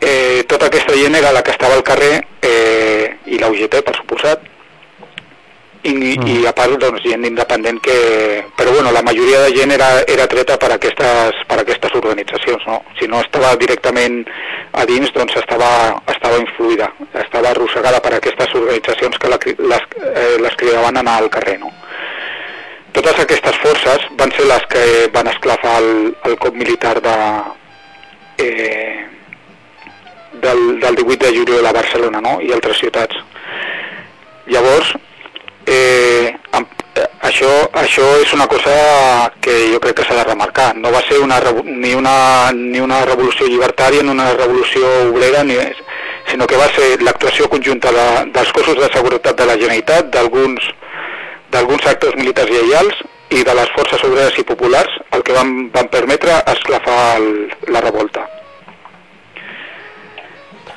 eh, tota aquesta gent era la que estava al carrer eh, i la UGT, per suposat, i, mm. i a part doncs, gent independent que... Però bueno, la majoria de gent era, era treta per aquestes, per aquestes organitzacions, no? Si no estava directament a dins, doncs estava, estava influïda, estava arrossegada per aquestes organitzacions que la, les, eh, les cridaven a anar al carrer, no? Totes aquestes forces van ser les que van esclafar el, el cop militar de, eh, del, del 18 de juliol a Barcelona no? i altres ciutats. Llavors, eh, això, això és una cosa que jo crec que s'ha de remarcar. No va ser una, ni, una, ni una revolució llibertària ni una revolució obrera, ni, sinó que va ser l'actuació conjunta de, dels cossos de seguretat de la Generalitat, d'alguns actors militars lleials i de les forces obreres i populars el que van, van permetre esclafar el, la revolta.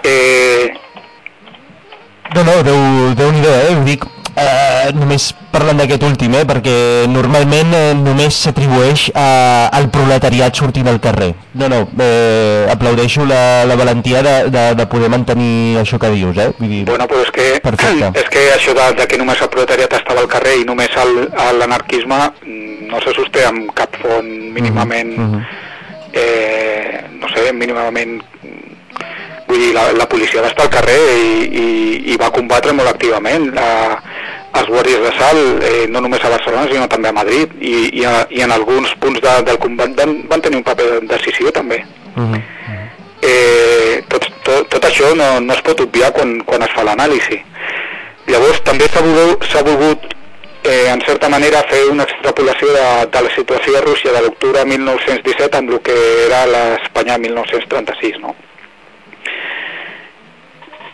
Eh... No, no, déu, déu eh? Ho dic eh, només parlant d'aquest últim, eh? perquè normalment eh, només s'atribueix eh, al proletariat sortint al carrer. No, no, eh, aplaudeixo la, la valentia de, de, de poder mantenir això que dius. Eh? Vull dir, bueno, però és que, perfecte. és que això de, de que només el proletariat estava al carrer i només l'anarquisme mm, no se sosté amb cap font mínimament, uh -huh. eh, no sé, mínimament Vull dir, la, la policia va estar al carrer i, i, i va combatre molt activament. La, els guàrdies de salt, eh, no només a Barcelona, sinó també a Madrid, i, i, a, i en alguns punts de, del combat van, van tenir un paper decisió també. Uh -huh. eh, tot, tot, tot això no, no es pot obviar quan, quan es fa l'anàlisi. Llavors també s'ha volgut, volgut eh, en certa manera fer una extrapolació de, de la situació a Rússia de l'octubre de 1917 amb el que era l'Espanya 1936, no?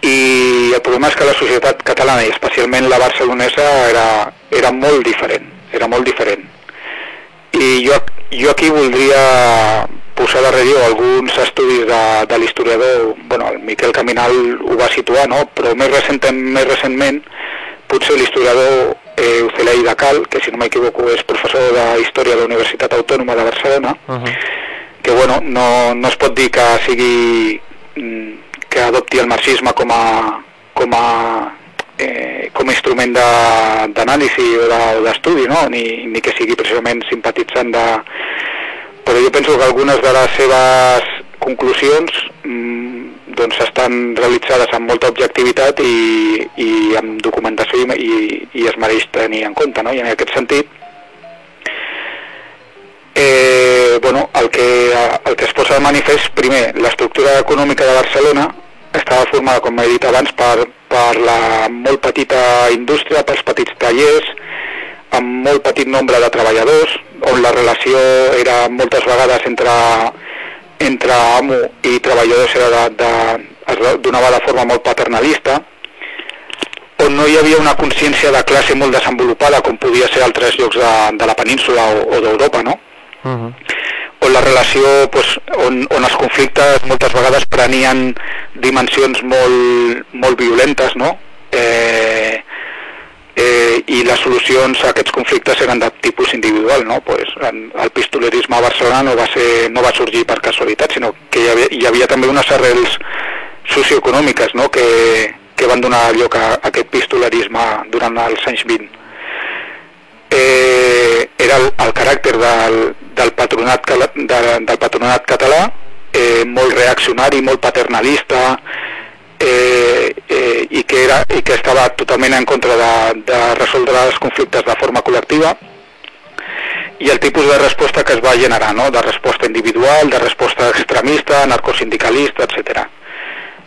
I el problema és que la societat catalana i especialment la barcelonesa era, era molt diferent, era molt diferent. I jo, jo aquí voldria posar de relleu alguns estudis de, de l'historiador, bueno, el Miquel Caminal ho va situar, no? però més, recent, més recentment potser l'historiador eh, Ucelei de Cal, que si no m'equivoco és professor de Història de la Universitat Autònoma de Barcelona, uh -huh. que bueno, no, no es pot dir que sigui mm, que adopti el marxisme com a, com a eh, com a instrument d'anàlisi o d'estudi, no? ni, ni que sigui precisament simpatitzant de... Però jo penso que algunes de les seves conclusions mm, doncs estan realitzades amb molta objectivitat i, i amb documentació i, i, i es mereix tenir en compte, no? I en aquest sentit, eh, bueno, el, que, el que es posa de manifest, primer, l'estructura econòmica de Barcelona estava formada, com he dit abans, per, per la molt petita indústria, pels petits tallers, amb molt petit nombre de treballadors, on la relació era moltes vegades entre, entre amo i treballadors era de, de, es donava de forma molt paternalista, on no hi havia una consciència de classe molt desenvolupada com podia ser altres llocs de, de la península o, o d'Europa, no? Uh -huh on la relació, pues, on, on els conflictes moltes vegades prenien dimensions molt, molt violentes, no? Eh, eh, i les solucions a aquests conflictes eren de tipus individual, no? Pues, el pistolerisme a Barcelona no va, ser, no va sorgir per casualitat, sinó que hi havia, hi havia també unes arrels socioeconòmiques no? que, que van donar lloc a, a aquest pistolerisme durant els anys 20 eh, era el, el caràcter del, del, patronat, de, del patronat català, eh, molt reaccionari, molt paternalista, eh, eh, i, que era, i que estava totalment en contra de, de resoldre els conflictes de forma col·lectiva, i el tipus de resposta que es va generar, no? de resposta individual, de resposta extremista, narcosindicalista, etc.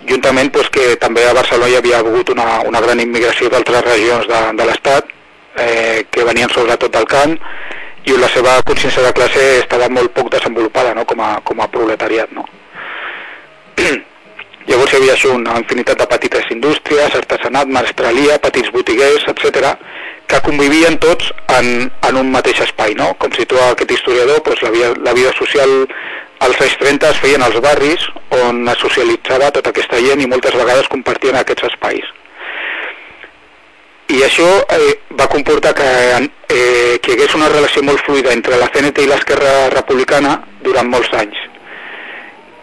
Juntament pues, que també a Barcelona hi havia hagut una, una gran immigració d'altres regions de, de l'Estat, eh, que venien sobretot del camp i la seva consciència de classe estava molt poc desenvolupada no? com, a, com a proletariat. No? Llavors hi havia això, una infinitat de petites indústries, artesanat, maestralia, petits botiguers, etc, que convivien tots en, en un mateix espai, no? Com situa aquest historiador, doncs la, vida, la vida social als anys 30 es feien als barris on es socialitzava tota aquesta gent i moltes vegades compartien aquests espais i això eh, va comportar que, eh, que hi hagués una relació molt fluida entre la CNT i l'esquerra republicana durant molts anys.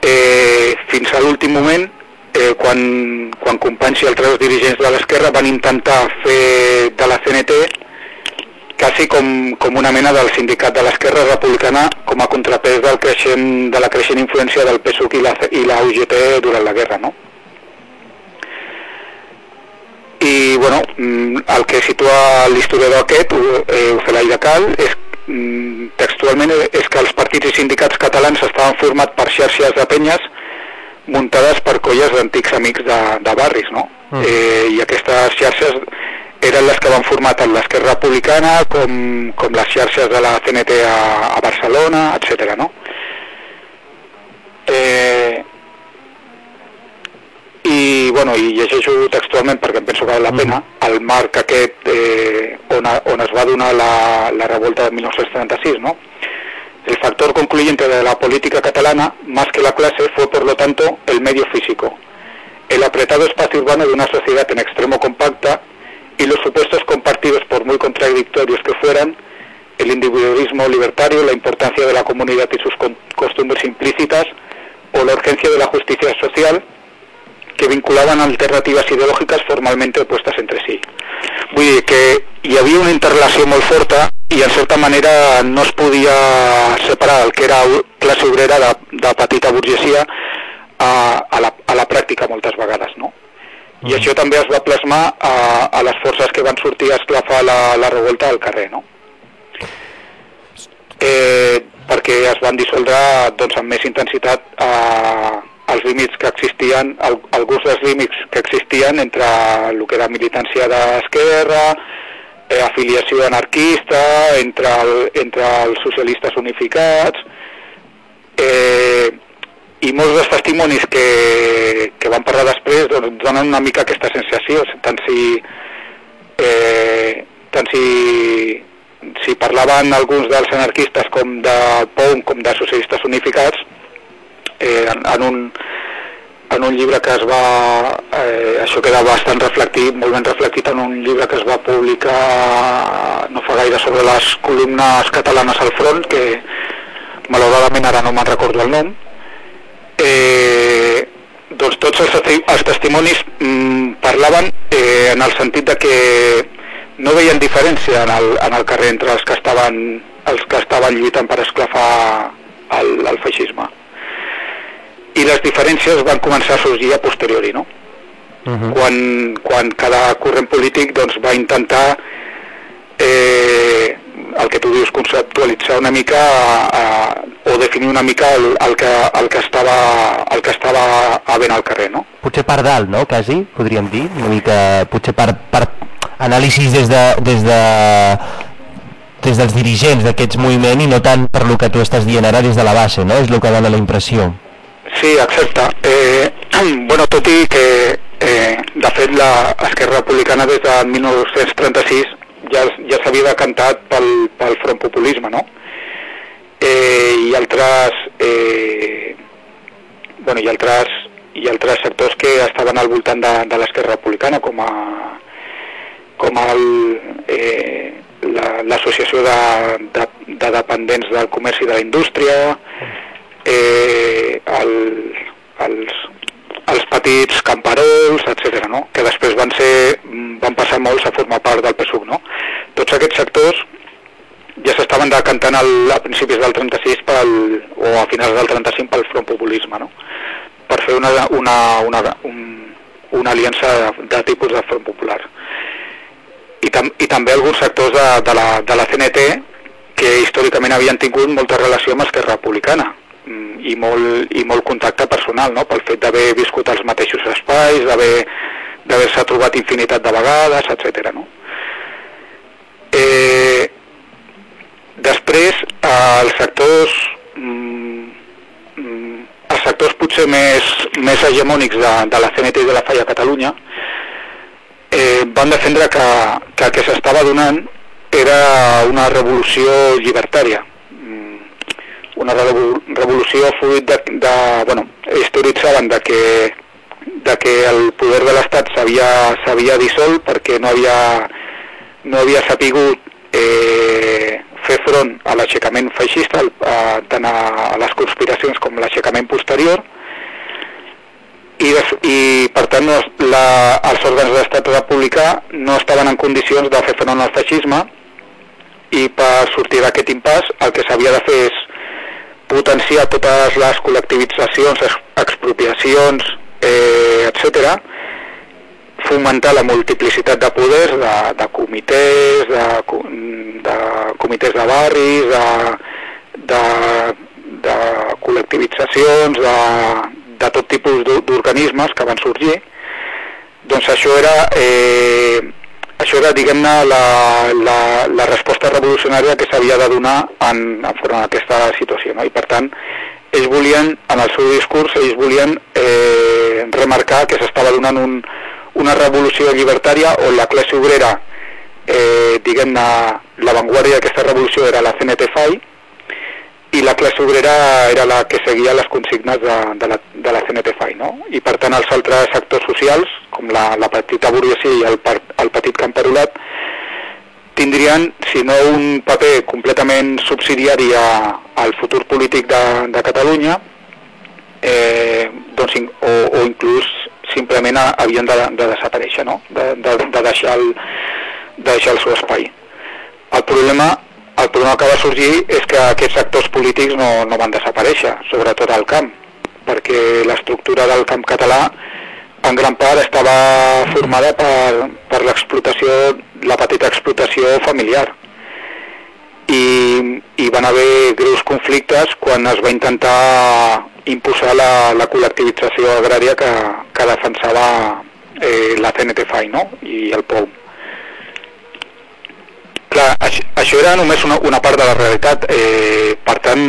Eh, fins a l'últim moment, eh, quan, quan companys i altres dirigents de l'esquerra van intentar fer de la CNT quasi com, com una mena del sindicat de l'esquerra republicana com a contrapès del creixent, de la creixent influència del PSUC i la, i la UGT durant la guerra, no? I bueno, mm, el que situa l'historiador aquest, eh, Ocelai de Cal, és, mm, textualment és que els partits i sindicats catalans estaven formats per xarxes de penyes muntades per colles d'antics amics de, de barris, no? Mm. Eh, I aquestes xarxes eren les que van formar tant l'esquerra republicana com, com les xarxes de la CNT a, a Barcelona, etc. no? Eh, i, bueno, i llegeixo textualment perquè em penso que val la pena el marc aquest eh, on, a, on es va donar la, la revolta de 1936 ¿no? el factor concluyente de la política catalana más que la clase fue por lo tanto el medio físico el apretado espacio urbano de una sociedad en extremo compacta y los supuestos compartidos por muy contradictorios que fueran el individualismo libertario, la importancia de la comunidad y sus costumbres implícitas o la urgencia de la justicia social que vinculaven alternatives ideològiques formalment opostes entre si. Vull dir que hi havia una interrelació molt forta i en certa manera no es podia separar el que era classe obrera de, de petita burgesia a, a, la, a la pràctica moltes vegades, no? I mm. això també es va plasmar a, a les forces que van sortir a esclafar la, la revolta al carrer, no? Eh, perquè es van dissoldre doncs, amb més intensitat a, els límits que existien, alguns dels límits que existien entre el que era militància d'esquerra, eh, afiliació anarquista, entre, el, entre els socialistes unificats, eh, i molts dels testimonis que, que van parlar després doncs, donen una mica aquesta sensació, tant si, eh, tant si, si parlaven alguns dels anarquistes com de POUM com de socialistes unificats, eh, en, en, un, en un llibre que es va... Eh, això queda bastant reflectit, molt ben reflectit en un llibre que es va publicar no fa gaire sobre les columnes catalanes al front, que malauradament ara no me'n recordo el nom, eh, doncs tot tots els, els testimonis mm, parlaven eh, en el sentit de que no veien diferència en el, en el carrer entre els que estaven, els que estaven lluitant per esclafar el, el feixisme. I les diferències van començar a sorgir a posteriori, no? Uh -huh. quan, quan cada corrent polític doncs, va intentar eh, el que tu dius, conceptualitzar una mica eh, o definir una mica el, el, que, el, que estava, el que estava havent al carrer, no? Potser per dalt, no?, quasi, podríem dir, una mica, potser per, per anàlisis des de, des de des dels dirigents d'aquests moviments i no tant per lo que tu estàs dient ara des de la base, no? És el que dona la impressió. Sí, exacte. Eh, bueno, tot i que, eh, de fet, l'Esquerra Republicana des de 1936 ja, ja s'havia decantat pel, pel front populisme, no? Eh, I altres... Eh, bueno, i altres, i altres sectors que estaven al voltant de, de l'esquerra republicana, com a com eh, l'Associació la, de, de, de Dependents del Comerç i de la Indústria, eh, el, els, els petits camperols, etc. No? que després van, ser, van passar molts a formar part del PSUC. No? Tots aquests sectors ja s'estaven decantant al, a principis del 36 pel, o a finals del 35 pel front populisme, no? per fer una, una, una, un, una aliança de, de tipus de front popular. I, tam, i també alguns sectors de, de, la, de la CNT que històricament havien tingut molta relació amb Esquerra Republicana i molt, i molt contacte personal, no? pel fet d'haver viscut els mateixos espais, d'haver-se trobat infinitat de vegades, etc. No? Eh, després, els sectors mm, els sectors potser més, més hegemònics de, de la CNT i de la FAI a Catalunya eh, van defendre que, que el que s'estava donant era una revolució llibertària una revolució fruit de, de bueno, historitzaven de que, de que el poder de l'Estat s'havia dissolt perquè no havia, no havia sapigut eh, fer front a l'aixecament feixista, a, tant a, a les conspiracions com l'aixecament posterior, i, des, i per tant no, la, els òrgans de l'estat republicà no estaven en condicions de fer front al feixisme i per sortir d'aquest impàs el que s'havia de fer és potenciar totes les col·lectivitzacions, expropiacions, eh, etc., fomentar la multiplicitat de poders, de, de comitès, de, de comitès de barris, de, de, de col·lectivitzacions, de, de tot tipus d'organismes que van sorgir, doncs això era eh, això era, diguem-ne, la, la, la resposta revolucionària que s'havia de donar en, enfront a aquesta situació. No? I, per tant, ells volien, en el seu discurs, ells volien eh, remarcar que s'estava donant un, una revolució llibertària on la classe obrera, eh, diguem-ne, l'avantguàrdia d'aquesta revolució era la CNT-FAI, i la classe obrera era la que seguia les consignes de, de, la, de la CNT-FAI, no? I per tant els altres sectors socials, com la, la petita burguesia i el, el petit camperolat, tindrien, si no un paper completament subsidiari a, al futur polític de, de Catalunya, eh, doncs, o, o inclús simplement havien de, de desaparèixer, no? de, de, de, deixar el, de deixar el seu espai. El problema el problema que va sorgir és que aquests actors polítics no, no van desaparèixer, sobretot al camp, perquè l'estructura del camp català en gran part estava formada per, per l'explotació, la petita explotació familiar. I, I van haver greus conflictes quan es va intentar imposar la, la col·lectivització agrària que, que defensava eh, la CNT-FAI no? i el POU. Clar, això, era només una, una part de la realitat, eh, per tant,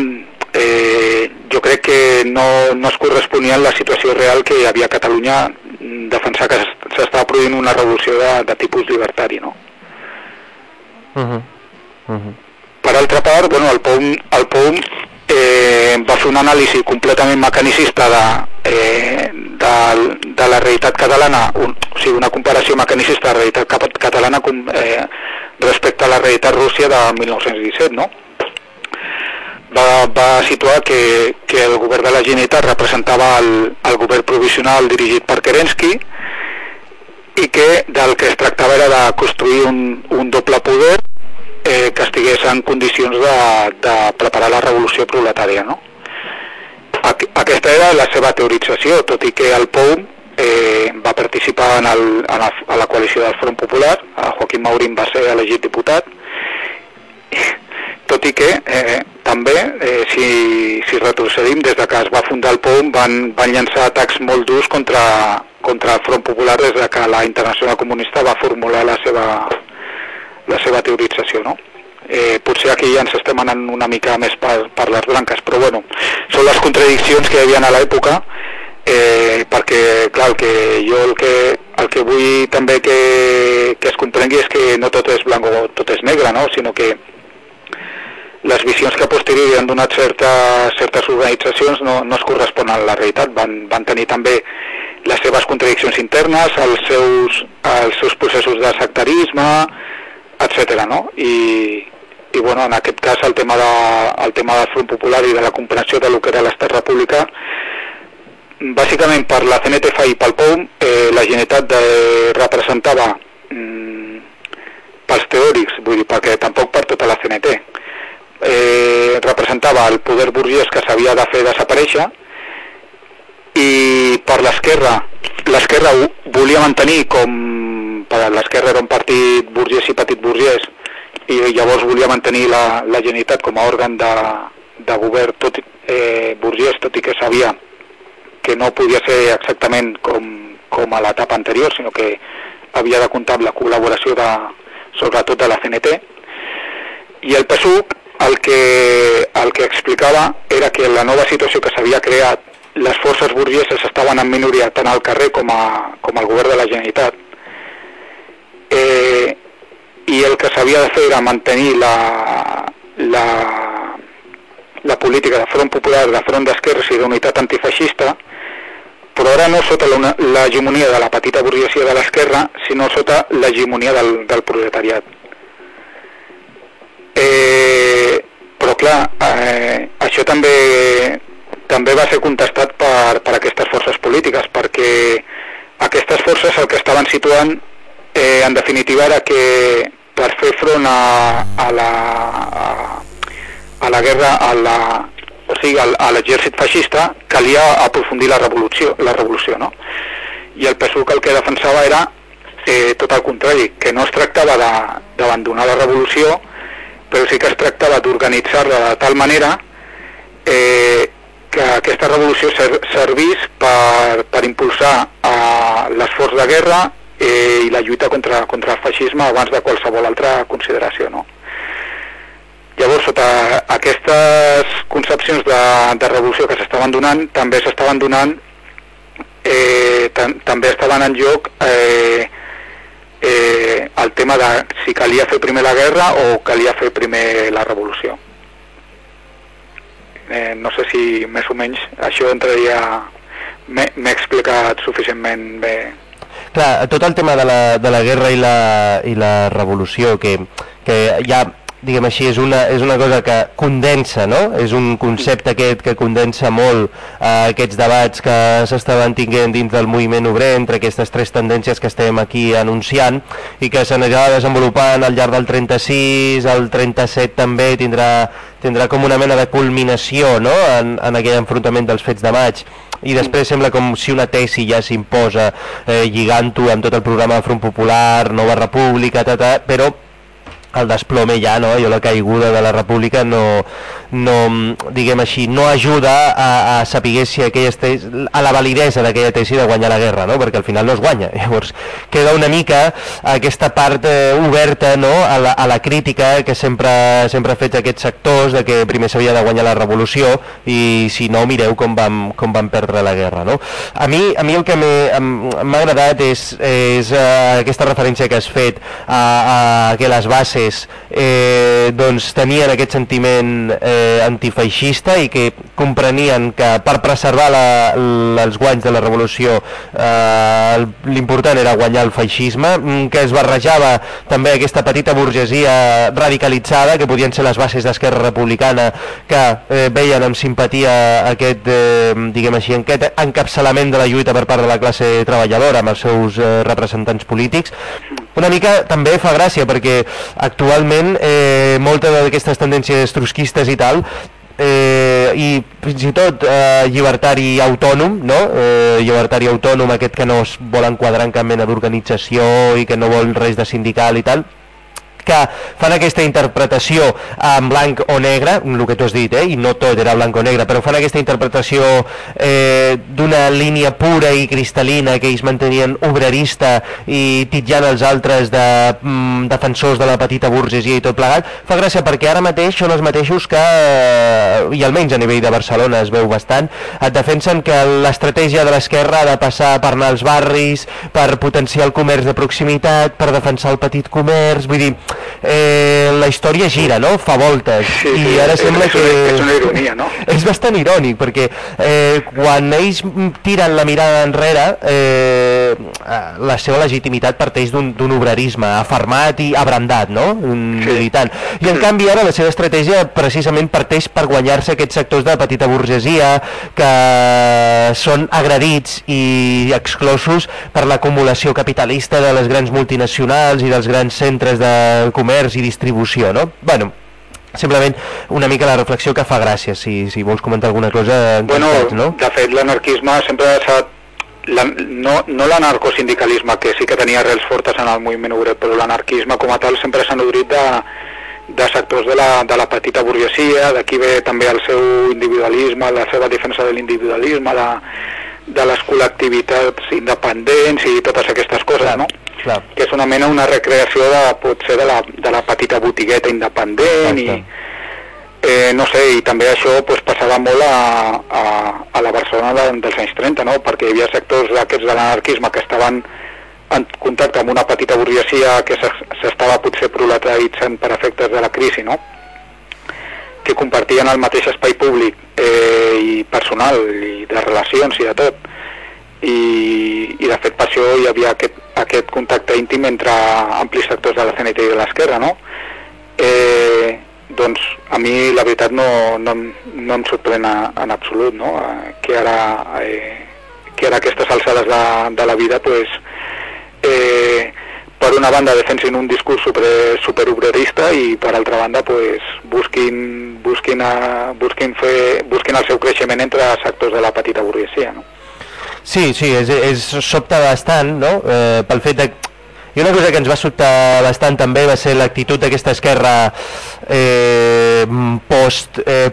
eh, jo crec que no, no es corresponia amb la situació real que hi havia a Catalunya defensar que s'estava produint una revolució de, de tipus libertari, no? Uh -huh. Uh -huh. Per altra part, bueno, el POUM, el POUM eh, va fer un anàlisi completament mecanicista de, eh, de, de la realitat catalana, un, o sigui, una comparació mecanicista de la realitat catalana com, eh, respecte a la realitat rússia de 1917, no? va, va situar que, que el govern de la Generalitat representava el, el govern provisional dirigit per Kerensky i que del que es tractava era de construir un, un doble poder eh, que estigués en condicions de, de preparar la revolució proletària. No? Aqu aquesta era la seva teorització, tot i que el POUM eh, va participar en, el, en la, a la coalició del Front Popular, el Joaquim Maurín va ser elegit diputat, tot i que eh, també, eh, si, si retrocedim, des de que es va fundar el POUM van, van llançar atacs molt durs contra, contra el Front Popular des de que la Internacional Comunista va formular la seva, la seva teorització, no? Eh, potser aquí ja ens estem anant una mica més per, per les blanques, però bueno, són les contradiccions que hi havia a l'època, eh, perquè, clar, el que jo el que, el que vull també que, que es comprengui és que no tot és blanc o tot és negre, no? sinó que les visions que a posteriori han donat certes, certes organitzacions no, no es corresponen a la realitat, van, van tenir també les seves contradiccions internes, els seus, els seus processos de sectarisme, etc. No? I, i bueno, en aquest cas el tema, de, el tema del Front Popular i de la comprensió de lo que era l'estat república bàsicament per la CNTF i pel POUM eh, la Generalitat de, representava mm, pels teòrics, vull dir, perquè tampoc per tota la CNT eh, representava el poder burguès que s'havia de fer desaparèixer i per l'esquerra l'esquerra volia mantenir com per l'esquerra era un partit burgès i petit burgès i llavors volia mantenir la, la Generalitat com a òrgan de, de govern tot, eh, burgès, tot i que sabia que no podia ser exactament com, com a l'etapa anterior, sinó que havia de comptar amb la col·laboració de, sobretot de la CNT. I el PSUC el que, el que explicava era que la nova situació que s'havia creat les forces burgueses estaven en minoria tant al carrer com, a, com al govern de la Generalitat eh, i el que s'havia de fer era mantenir la, la, la política de front popular, de front d'esquerres i d'unitat antifeixista, però ara no sota l'hegemonia de la petita burguesia de l'esquerra, sinó sota l'hegemonia del, del proletariat. Eh, però clar, eh, això també, també va ser contestat per, per aquestes forces polítiques, perquè aquestes forces el que estaven situant eh, en definitiva era que per fer front a, a la a, a la guerra a la, o sigui, a l'exèrcit feixista calia aprofundir la revolució, la revolució no? i el PSUC el que defensava era eh, tot el contrari, que no es tractava d'abandonar la revolució però sí que es tractava d'organitzar-la de tal manera eh, que aquesta revolució ser, servís per, per impulsar eh, l'esforç de guerra eh, i la lluita contra, contra el feixisme abans de qualsevol altra consideració. No? Llavors, sota aquestes concepcions de, de revolució que s'estaven donant, també s'estaven donant, eh, també estaven en lloc eh, eh, el tema de si calia fer primer la guerra o calia fer primer la revolució. Eh, no sé si més o menys això entraria... M'he explicat suficientment bé Clar, tot el tema de la, de la guerra i la, i la revolució, que, que ja diguem així, és una, és una cosa que condensa, no? És un concepte aquest que condensa molt eh, aquests debats que s'estaven tinguent dins del moviment obrer entre aquestes tres tendències que estem aquí anunciant i que s'anirà desenvolupant al llarg del 36, el 37 també tindrà, tindrà com una mena de culminació no? en, en aquell enfrontament dels fets de maig i després sembla com si una tesi ja s'imposa eh, lligant-ho amb tot el programa de Front Popular, Nova República, tata, però el desplome ja, no? jo la caiguda de la república no, no diguem així, no ajuda a, a saber si aquella tesi, a la validesa d'aquella tesi de guanyar la guerra, no? perquè al final no es guanya. Llavors queda una mica aquesta part eh, oberta no? a, la, a la crítica que sempre, sempre ha fet aquests sectors de que primer s'havia de guanyar la revolució i si no mireu com vam, com vam perdre la guerra. No? A, mi, a mi el que m'ha agradat és, és uh, aquesta referència que has fet a, a que les bases classes eh, doncs tenien aquest sentiment eh, antifeixista i que comprenien que per preservar la, la, els guanys de la revolució eh, l'important era guanyar el feixisme, mm, que es barrejava també aquesta petita burgesia radicalitzada, que podien ser les bases d'Esquerra Republicana, que eh, veien amb simpatia aquest, eh, diguem així, aquest encapçalament de la lluita per part de la classe treballadora amb els seus eh, representants polítics. Una mica també fa gràcia perquè actualment eh, moltes d'aquestes tendències trusquistes i tal eh, i fins i tot eh, llibertari autònom, no? eh, llibertari autònom aquest que no es vol enquadrar en cap mena d'organització i que no vol res de sindical i tal, que fan aquesta interpretació en blanc o negre, el que tu has dit, eh? i no tot era blanc o negre, però fan aquesta interpretació eh, d'una línia pura i cristal·lina que ells mantenien obrerista i titjant els altres de mm, defensors de la petita burgesia i tot plegat, fa gràcia perquè ara mateix són els mateixos que, eh, i almenys a nivell de Barcelona es veu bastant, et defensen que l'estratègia de l'esquerra ha de passar per anar als barris, per potenciar el comerç de proximitat, per defensar el petit comerç, vull dir, eh, la història gira, no? Fa voltes. Sí, I sí, ara és, sembla és, que... és una ironia, no? És bastant irònic, perquè eh, quan ells tiren la mirada enrere, eh, la seva legitimitat parteix d'un obrerisme afermat i abrandat, no? Sí. Militant. I en canvi ara la seva estratègia precisament parteix per guanyar-se aquests sectors de petita burgesia que són agredits i exclosos per l'acumulació capitalista de les grans multinacionals i dels grans centres de comerç i distribució, no? Bueno, simplement una mica la reflexió que fa gràcia, si, si vols comentar alguna cosa en Bueno, no? de fet, l'anarquisme sempre s'ha... La, no no l'anarcosindicalisme, que sí que tenia arrels fortes en el moviment obrer, però l'anarquisme com a tal sempre s'ha nodrit de, de sectors de la, de la petita burguesia, d'aquí ve també el seu individualisme, la seva defensa de l'individualisme, de, de les col·lectivitats independents i totes aquestes coses, Clar, no? clar. Que és una mena, una recreació de, potser de la, de la petita botigueta independent Exacte. i, eh, no sé, i també això pues, passava molt a, a, a la Barcelona de, dels anys 30, no? perquè hi havia sectors d'aquests de l'anarquisme que estaven en contacte amb una petita burguesia que s'es- s'estava potser proletaritzant per efectes de la crisi, no? que compartien el mateix espai públic eh, i personal i de relacions i de tot i, i de fet per això hi havia aquest, aquest contacte íntim entre amplis sectors de la CNT i de l'esquerra no? eh, doncs a mi la veritat no, no, no em sorprèn en absolut no? Que ara eh, que ara aquestes alçades de, de la vida pues, eh, per una banda defensin un discurs super, superobrerista i per altra banda pues, busquin, busquin, a, busquin, fer, busquin el seu creixement entre sectors de la petita burguesia. No? Sí, sí, és, és sobta bastant, no? Eh, pel fet de... I una cosa que ens va sobtar bastant també va ser l'actitud d'aquesta esquerra eh, post eh,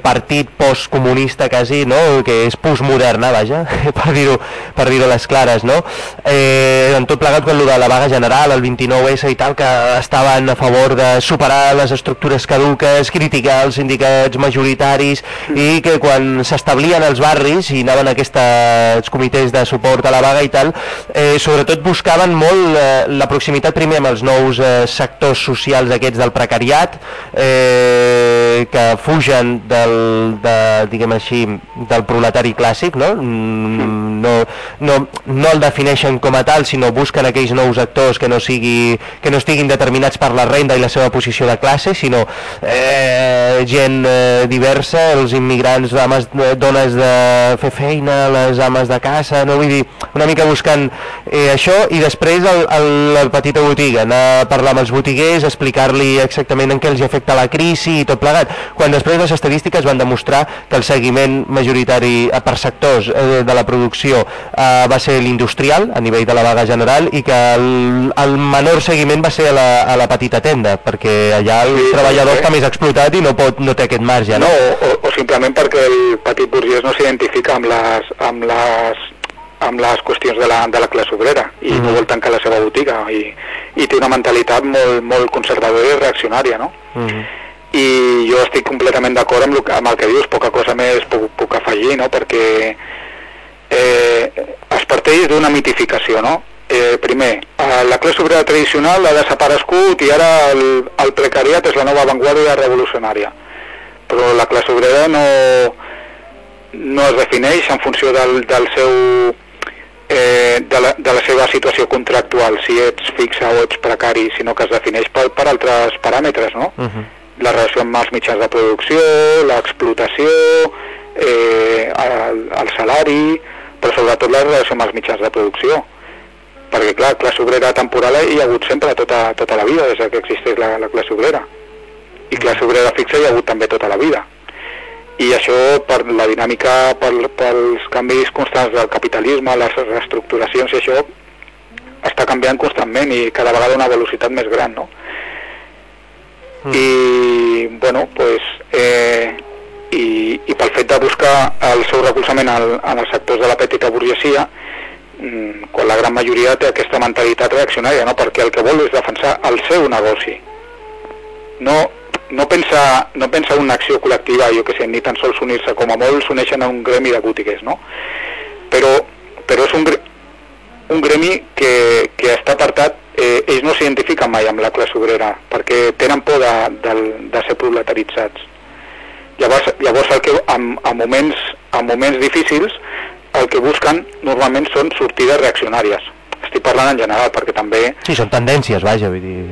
postcomunista quasi, no? que és postmoderna, vaja, per dir-ho per dir a les clares, no? Eh, en tot plegat quan lo de la vaga general, el 29S i tal, que estaven a favor de superar les estructures caduques, criticar els sindicats majoritaris i que quan s'establien els barris i anaven aquests comitès de suport a la vaga i tal, eh, sobretot buscaven molt eh, la proximitat primer amb els nous eh, sectors socials aquests del precariat eh, que fugen del, de, diguem així, del proletari clàssic, no? Mm, no, no, no el defineixen com a tal, sinó busquen aquells nous actors que no, sigui, que no estiguin determinats per la renda i la seva posició de classe, sinó eh, gent eh, diversa, els immigrants, eh, dones de fer feina, les ames de casa, no vull dir, una mica buscant eh, això i després el, el, la petita botiga, anar a parlar amb els botiguers, explicar-li exactament en què els afecta la crisi i tot plegat, quan després les estadístiques van demostrar que el seguiment majoritari eh, per sectors eh, de la producció eh, va ser l'industrial a nivell de la vaga general i que el, el menor seguiment va ser a la, a la petita tenda perquè allà el Sí, treballador sí. està més explotat i no, pot, no té aquest marge no, no? o, o simplement perquè el petit burgès no s'identifica amb les, amb les amb les qüestions de la, de la classe obrera i Mhm. no vol tancar la seva botiga i, i té una mentalitat molt, molt conservadora i reaccionària no? Mhm. i jo estic completament d'acord amb, lo amb el que dius, poca cosa més puc, puc afegir, no? perquè eh, es parteix d'una mitificació, no? eh, primer, eh, la classe obrera tradicional ha desaparegut i ara el, el precariat és la nova avantguàrdia revolucionària. Però la classe obrera no, no es defineix en funció del, del seu, eh, de, la, de la seva situació contractual, si ets fixa o ets precari, sinó que es defineix per, per altres paràmetres, no? Uh -huh. La relació amb els mitjans de producció, l'explotació, eh, el, el salari, però sobretot la relació amb els mitjans de producció. Perquè, clar, classe obrera temporal hi ha hagut sempre tota, tota la vida, des que existeix la, la classe obrera. I classe obrera fixa hi ha hagut també tota la vida i això per la dinàmica, per, pels canvis constants del capitalisme, les reestructuracions i això està canviant constantment i cada vegada a una velocitat més gran, no? Mm. I, bueno, pues, eh, i, i pel fet de buscar el seu recolzament al, en els sectors de la petita burgesia, mm, quan la gran majoria té aquesta mentalitat reaccionària, no? perquè el que vol és defensar el seu negoci. No no pensa, no pensa una acció col·lectiva, jo que sé, ni tan sols unir-se, com a molt s'uneixen a un gremi de botiguers, no? Però, però és un, un gremi que, que està apartat, eh, ells no s'identifiquen mai amb la classe obrera, perquè tenen por de, de, de ser proletaritzats. Llavors, llavors el que, en, en, moments, en moments difícils, el que busquen normalment són sortides reaccionàries. Estic parlant en general, perquè també... Sí, són tendències, vaja, vull dir...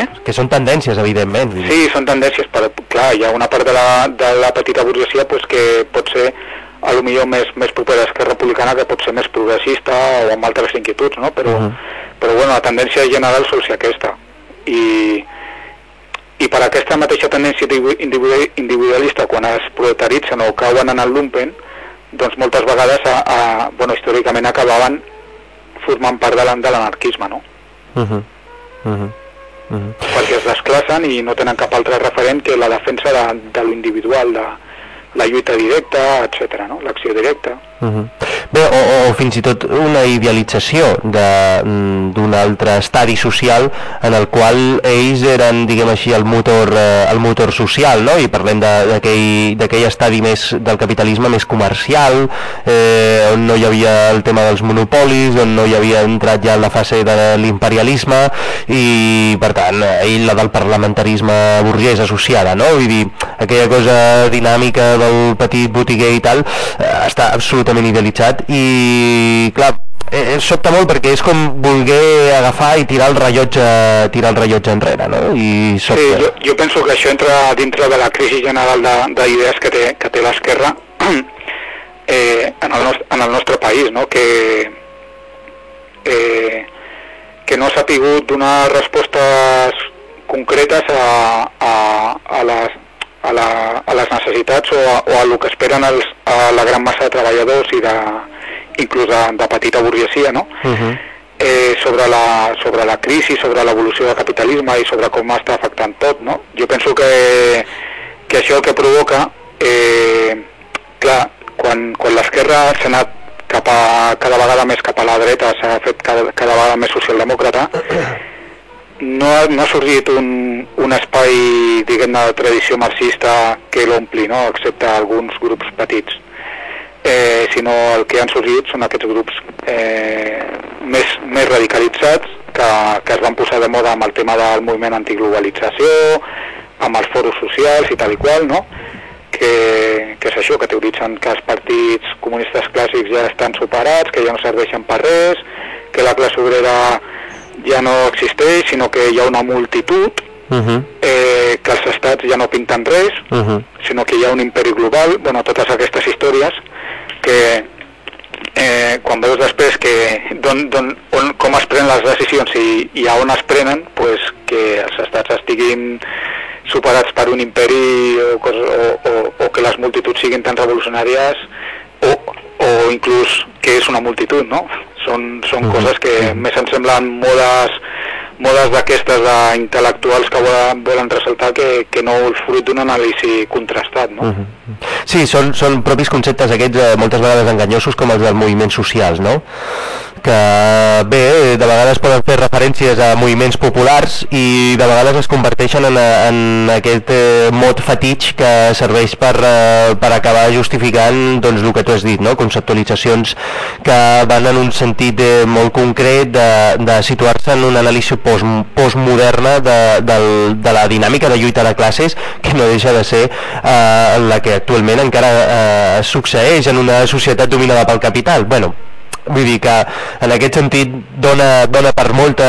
Eh? Que són tendències, evidentment. Sí, són tendències, però clar, hi ha una part de la, de la petita burgesia pues, que pot ser a lo millor més, més propera a Esquerra Republicana que pot ser més progressista o amb altres inquietuds, no? Però, uh -huh. però bueno, la tendència general sol ser aquesta. I, i per aquesta mateixa tendència individualista, quan es proletaritzen o cauen en el lumpen, doncs moltes vegades, a, a, bueno, històricament acabaven formant part de l'anarquisme, no? Uh -huh. Uh -huh. Uh -huh. perquè es desclassen i no tenen cap altre referent que la defensa de, de l'individual, de la lluita directa, etc. no? l'acció directa. Uh -huh. Bé, o, o fins i tot una idealització mm, d'un altre estadi social en el qual ells eren, diguem així, el motor, eh, el motor social, no? i parlem d'aquell estadi més del capitalisme més comercial, eh, on no hi havia el tema dels monopolis, on no hi havia entrat ja en la fase de l'imperialisme, i per tant, ell la del parlamentarisme burgès associada, no? vull dir, aquella cosa dinàmica del petit botiguer i tal, eh, està absolutament absolutament idealitzat i clar, eh, sobta molt perquè és com voler agafar i tirar el rellotge, tirar el rellotge enrere, no? I sobta. Sí, jo, jo penso que això entra dintre de la crisi general d'idees que té, que té l'esquerra eh, en, el nostre, en el nostre país, no? Que, eh, que no s'ha pogut donar respostes concretes a, a, a les a, la, a les necessitats o a, o a el que esperen els, a la gran massa de treballadors i de, inclús de, de petita burguesia, no? Uh -huh. eh, sobre, la, sobre la crisi, sobre l'evolució del capitalisme i sobre com està afectant tot, no? Jo penso que, que això el que provoca, eh, clar, quan, quan l'esquerra s'ha anat cap a, cada vegada més cap a la dreta, s'ha fet cada, cada vegada més socialdemòcrata, no ha, no ha sorgit un, un espai, diguem de tradició marxista que l'ompli, no? excepte alguns grups petits. Eh, sinó el que han sorgit són aquests grups eh, més, més radicalitzats que, que es van posar de moda amb el tema del moviment antiglobalització, amb els foros socials i tal i qual, no? que, que és això, que teoritzen que els partits comunistes clàssics ja estan superats, que ja no serveixen per res, que la classe obrera ja no existeix, sinó que hi ha una multitud, uh -huh. eh, que els estats ja no pinten res, uh -huh. sinó que hi ha un imperi global, bueno, totes aquestes històries que eh, quan veus després que don, don, on, com es prenen les decisions i, i a on es prenen, pues, que els estats estiguin superats per un imperi o, o, o, o que les multituds siguin tan revolucionàries o, o inclús que és una multitud, no? Són, són uh -huh. coses que més em semblen modes modes d'aquestes d'intel·lectuals que volen, volen ressaltar que, que no el fruit d'un anàlisi contrastat, no? Uh -huh. Sí, són, són propis conceptes aquests eh, moltes vegades enganyosos com els dels moviments socials, no? Que bé, de vegades poden fer referències a moviments populars i de vegades es converteixen en, en aquest eh, mot fetitx que serveix per, eh, per acabar justificant doncs, el que tu has dit, no? conceptualitzacions que van en un sentit eh, molt concret de, de situar-se en una anàlisi post, postmoderna de, de, de la dinàmica de lluita de classes que no deixa de ser eh, la que actualment encara eh, succeeix en una societat dominada pel capital. Bueno, vull dir que en aquest sentit dona, dona per molta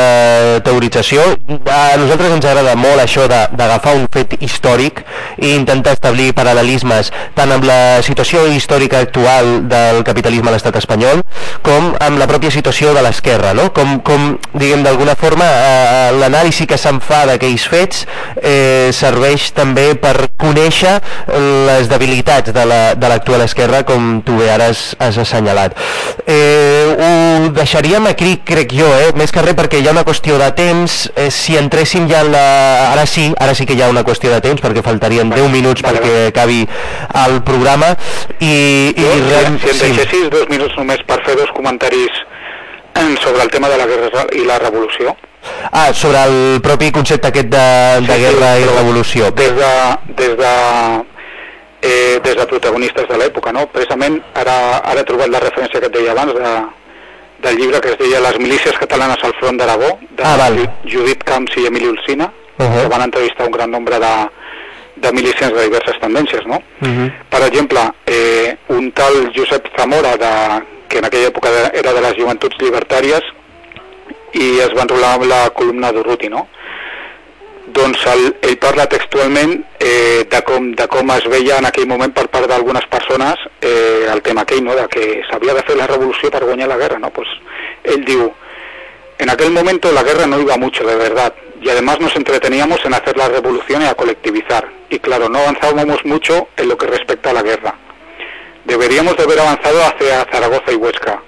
teorització a nosaltres ens agrada molt això d'agafar un fet històric i intentar establir paral·lelismes tant amb la situació històrica actual del capitalisme a l'estat espanyol com amb la pròpia situació de l'esquerra no? com, com diguem d'alguna forma eh, l'anàlisi que se'n fa d'aquells fets eh, serveix també per conèixer les debilitats de l'actual la, esquerra com tu bé ara has, has assenyalat eh, ho deixaríem aquí, crec jo, eh? més que res perquè hi ha una qüestió de temps, eh, si entréssim ja en la... Ara sí, ara sí que hi ha una qüestió de temps, perquè faltarien 10 minuts vale, perquè vale. acabi el programa, i... Jo, i si, si em deixessis dos minuts només per fer dos comentaris sobre el tema de la guerra i la revolució. Ah, sobre el propi concepte aquest de, de sí, guerra sí, i revolució. Des de, des de eh, des de protagonistes de l'època. No? Precisament ara, ara he trobat la referència que et deia abans de, del llibre que es deia Les milícies catalanes al front d'Aragó, de ah, val. Judit Camps i Emili Ulcina, uh -huh. que van entrevistar un gran nombre de, de milicians de diverses tendències. No? Uh -huh. Per exemple, eh, un tal Josep Zamora, de, que en aquella època era de les joventuts libertàries, i es va enrolar amb la columna d'Urruti, no? Doncs el, ell parla textualment eh, de, com, de com es veia en aquell moment per part d'algunes persones eh, el tema aquell, no? de que s'havia de fer la revolució per guanyar la guerra. ¿no? Pues, él diu, en aquel momento la guerra no iba mucho, de verdad, y además nos entreteníamos en hacer la revolución y a colectivizar. Y claro, no avanzábamos mucho en lo que respecta a la guerra. Deberíamos de haber avanzado hacia Zaragoza y Huesca.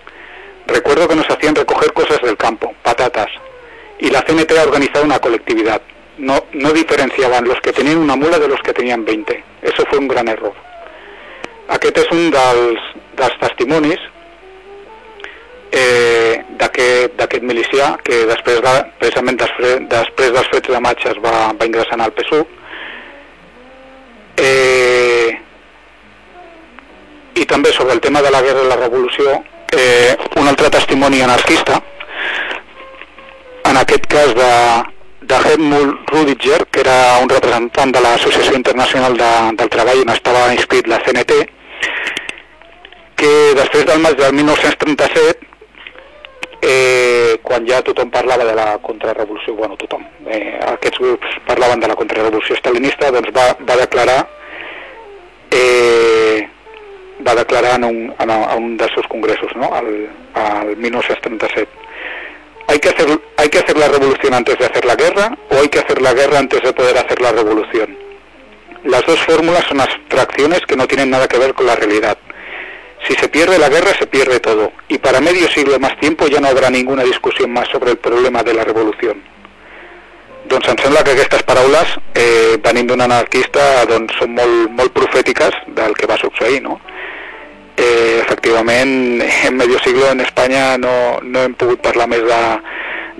Recuerdo que nos hacían recoger cosas del campo, patatas, y la CNT ha organizado una colectividad no, no diferenciaven los que tenien una mula de los que tenien 20. Eso fue un gran error. Aquest és un dels, dels testimonis eh, d'aquest milicià que després de, precisament després, després dels fets de maig es va, va ingressar al PSUC eh, i també sobre el tema de la guerra i la revolució eh, un altre testimoni anarquista en aquest cas de, de Helmut Rudiger, que era un representant de l'Associació Internacional de, del Treball on estava inscrit la CNT, que després del maig del 1937, eh, quan ja tothom parlava de la contrarrevolució, bueno, tothom, eh, aquests grups parlaven de la contrarrevolució estalinista, doncs va, va declarar eh, va declarar en un, en un dels seus congressos, no? al, al 1937 ¿Hay que, hacer, ¿Hay que hacer la revolución antes de hacer la guerra o hay que hacer la guerra antes de poder hacer la revolución? Las dos fórmulas son abstracciones que no tienen nada que ver con la realidad. Si se pierde la guerra, se pierde todo. Y para medio siglo más tiempo ya no habrá ninguna discusión más sobre el problema de la revolución. Doncs em sembla que aquestes paraules, eh, venint d'un anarquista, doncs són molt, molt profètiques del que va succeir, no? Eh, efectivament en medio siglo en Espanya no, no hem pogut parlar més de,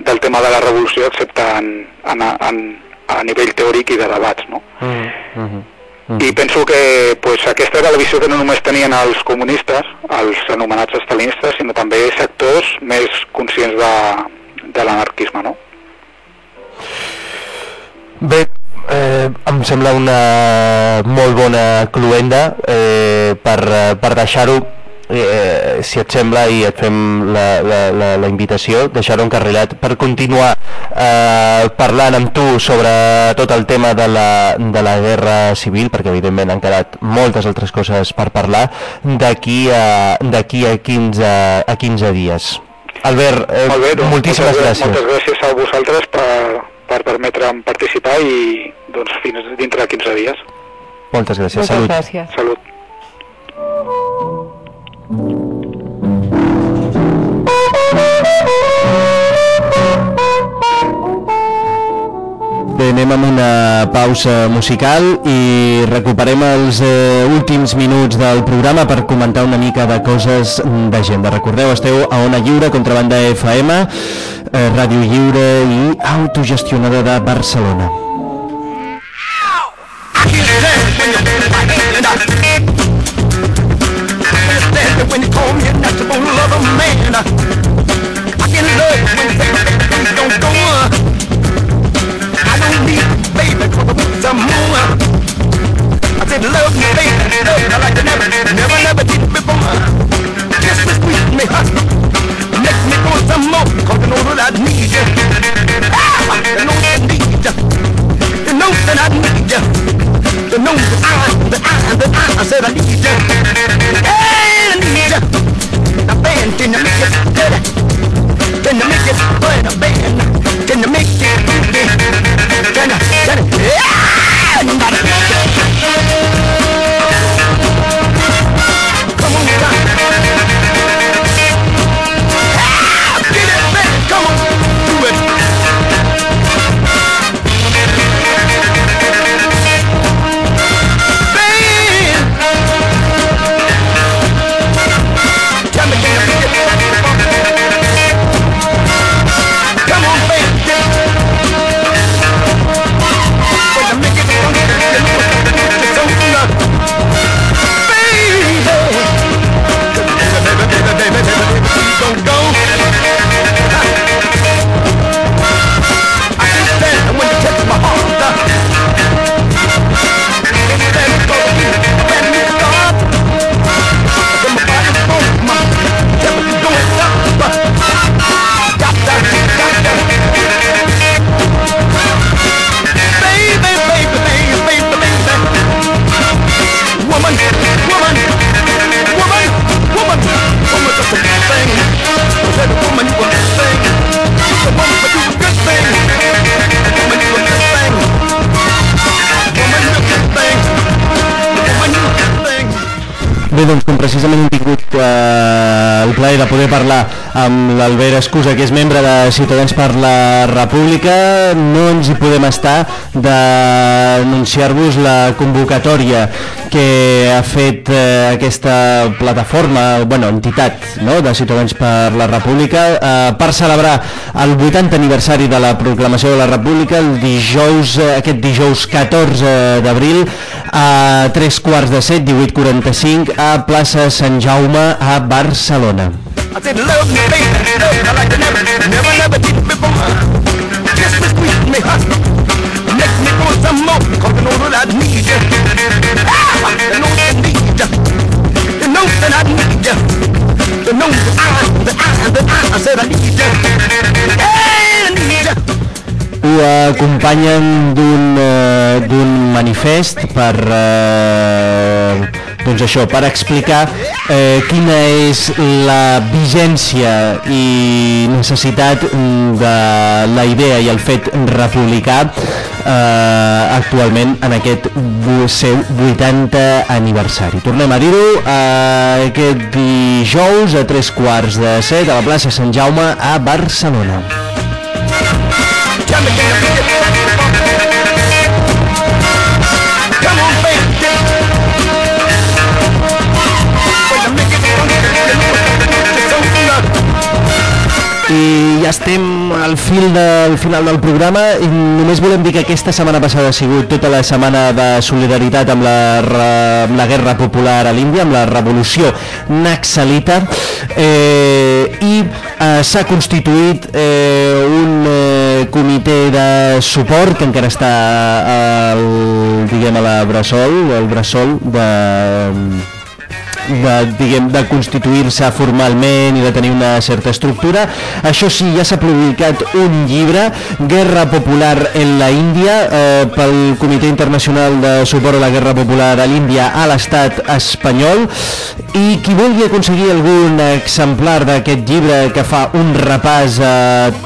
del tema de la revolució excepte en, en, en, a nivell teòric i de debats no? Mm -hmm. Mm. I penso que pues, aquesta era la visió que no només tenien els comunistes, els anomenats estalinistes, sinó també sectors més conscients de, de l'anarquisme, no? Bé, eh, em sembla una molt bona cluenda eh, per, per deixar-ho eh, si et sembla i et fem la, la, la, la invitació deixar-ho encarrilat per continuar eh, parlant amb tu sobre tot el tema de la, de la guerra civil perquè evidentment han quedat moltes altres coses per parlar d'aquí a, a 15, a 15 dies. Albert, eh, doncs, moltíssimes moltes, gràcies. moltes gràcies a vosaltres per, per permetre'm participar i doncs, fins dintre de 15 dies. Moltes gràcies. Moltes Salut. gràcies. Salut. Anem amb una pausa musical i recuperem els eh, últims minuts del programa per comentar una mica de coses d'agenda. Recordeu, esteu a Ona Lliure, Contrabanda FM, eh, Ràdio Lliure i autogestionada de Barcelona. when I love me baby, love me like I never, never, never did before. Kiss me, squeeze me, me, make me go some more cause you know that I need you. Ah, you know that I need you. You know that I need you. You know that I, that I, that I, I said I need you. Hey, I need you. Now, band, can you make it better? Can you make it better, band? Can you make it poder parlar amb l'Albert Escusa, que és membre de Ciutadans per la República, no ens hi podem estar d'anunciar-vos la convocatòria que ha fet eh, aquesta plataforma, bueno, entitat no?, de Ciutadans per la República eh, per celebrar el 80 aniversari de la proclamació de la República el dijous, eh, aquest dijous 14 d'abril a 3 quarts de 7, 18.45 a plaça Sant Jaume a Barcelona. I said, love me, baby, love me like I never, never, never did before. Kiss me, squeeze me, hug me, make me go some more, cause you know that I need you. Ah, you know that I need you. You know that I need you. You know that I, that I, that I, I said I need you. Hey, I need you. ho acompanyen d'un eh, d'un manifest per eh, doncs això, per explicar eh, quina és la vigència i necessitat de la idea i el fet republicà eh, actualment en aquest seu 80 aniversari. Tornem a dir-ho eh, aquest dijous a tres quarts de set a la plaça Sant Jaume a Barcelona. Me, estem al fil del final del programa i només volem dir que aquesta setmana passada ha sigut tota la setmana de solidaritat amb la, amb la guerra popular a l'Índia, amb la revolució naxalita eh, i eh, s'ha constituït eh, un eh, comitè de suport que encara està al, diguem, a la Bressol, al Bressol de de, diguem, de constituir-se formalment i de tenir una certa estructura. Això sí, ja s'ha publicat un llibre, Guerra Popular en la Índia, eh, pel Comitè Internacional de Suport a la Guerra Popular a l'Índia a l'estat espanyol i qui vulgui aconseguir algun exemplar d'aquest llibre que fa un repàs a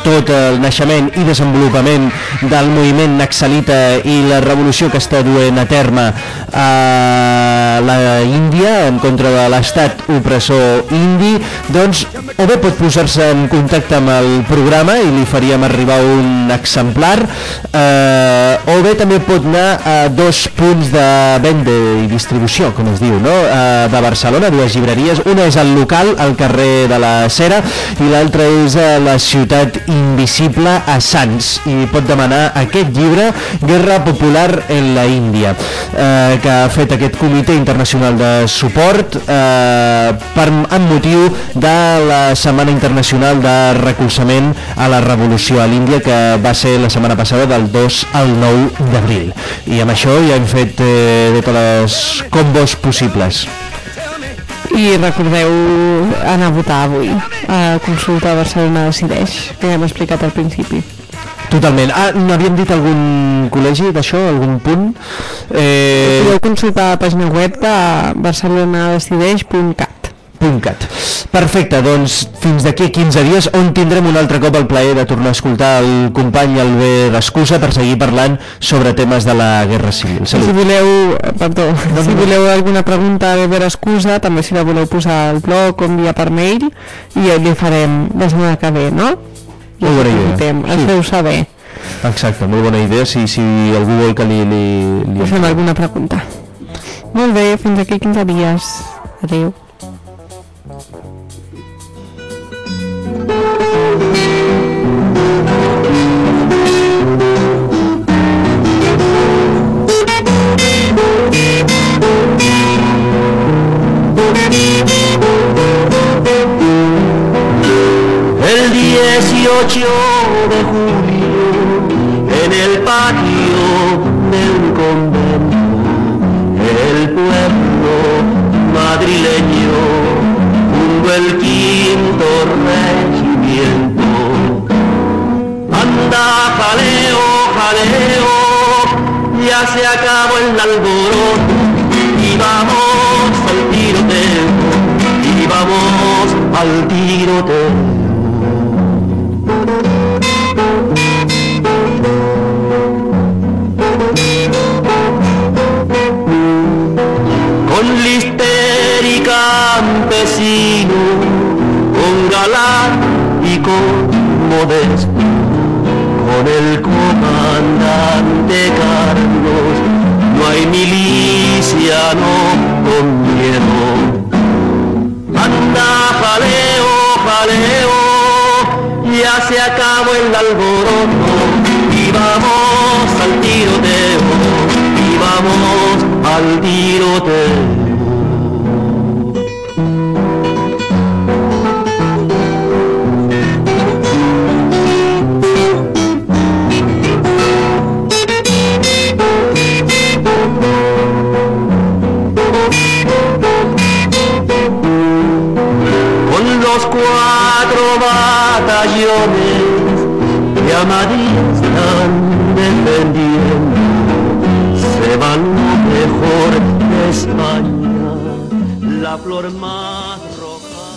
tot el naixement i desenvolupament del moviment naxalita i la revolució que està duent a terme a la Índia en contra de l'estat opressor indi, doncs o bé pot posar-se en contacte amb el programa i li faríem arribar un exemplar eh, o bé també pot anar a dos punts de venda i distribució, com es diu, no? eh, de Barcelona, dues llibreries, una és al local, al carrer de la Cera i l'altra és a la ciutat invisible a Sants i pot demanar aquest llibre Guerra Popular en la Índia eh, que ha fet aquest comitè internacional de suport eh, per, amb motiu de la Setmana Internacional de Recolzament a la Revolució a l'Índia que va ser la setmana passada del 2 al 9 d'abril. I amb això ja hem fet eh, totes les combos possibles I recordeu anar a votar avui a consulta Barcelona Decideix, que ja hem explicat al principi. Totalment. Ah, n'havíem dit algun col·legi d'això, algun punt? Eh, Podeu consultar la pàgina web de barcelonadecideix.cat. .cat. Perfecte, doncs fins d'aquí 15 dies on tindrem un altre cop el plaer de tornar a escoltar el company Albert Escusa per seguir parlant sobre temes de la Guerra Civil. Si Salut. voleu, eh, perdó, si voleu alguna pregunta de veure excusa, també si la voleu posar al blog o enviar per mail i li farem la setmana que ve, no? Molt bona idea. Sí. Feu saber, Exacte, molt bona idea si, si algú vol que li... li, li... fem alguna pregunta. Molt bé, fins aquí 15 dies. Adéu. 18 de julio, en el patio del convento, el pueblo madrileño fundó el quinto regimiento. Anda, jaleo, jaleo, ya se acabó el alboroto y vamos al tiroteo, y vamos al tiroteo. Campesino, con galán y con modesto, con el comandante Carlos, no hay milicia, no con miedo. Anda, jaleo, jaleo, ya se acabó el alboroto y vamos al tiroteo, y vamos al tiroteo. Batallones que a Madrid están defendiendo. Se van mejor de España, la flor más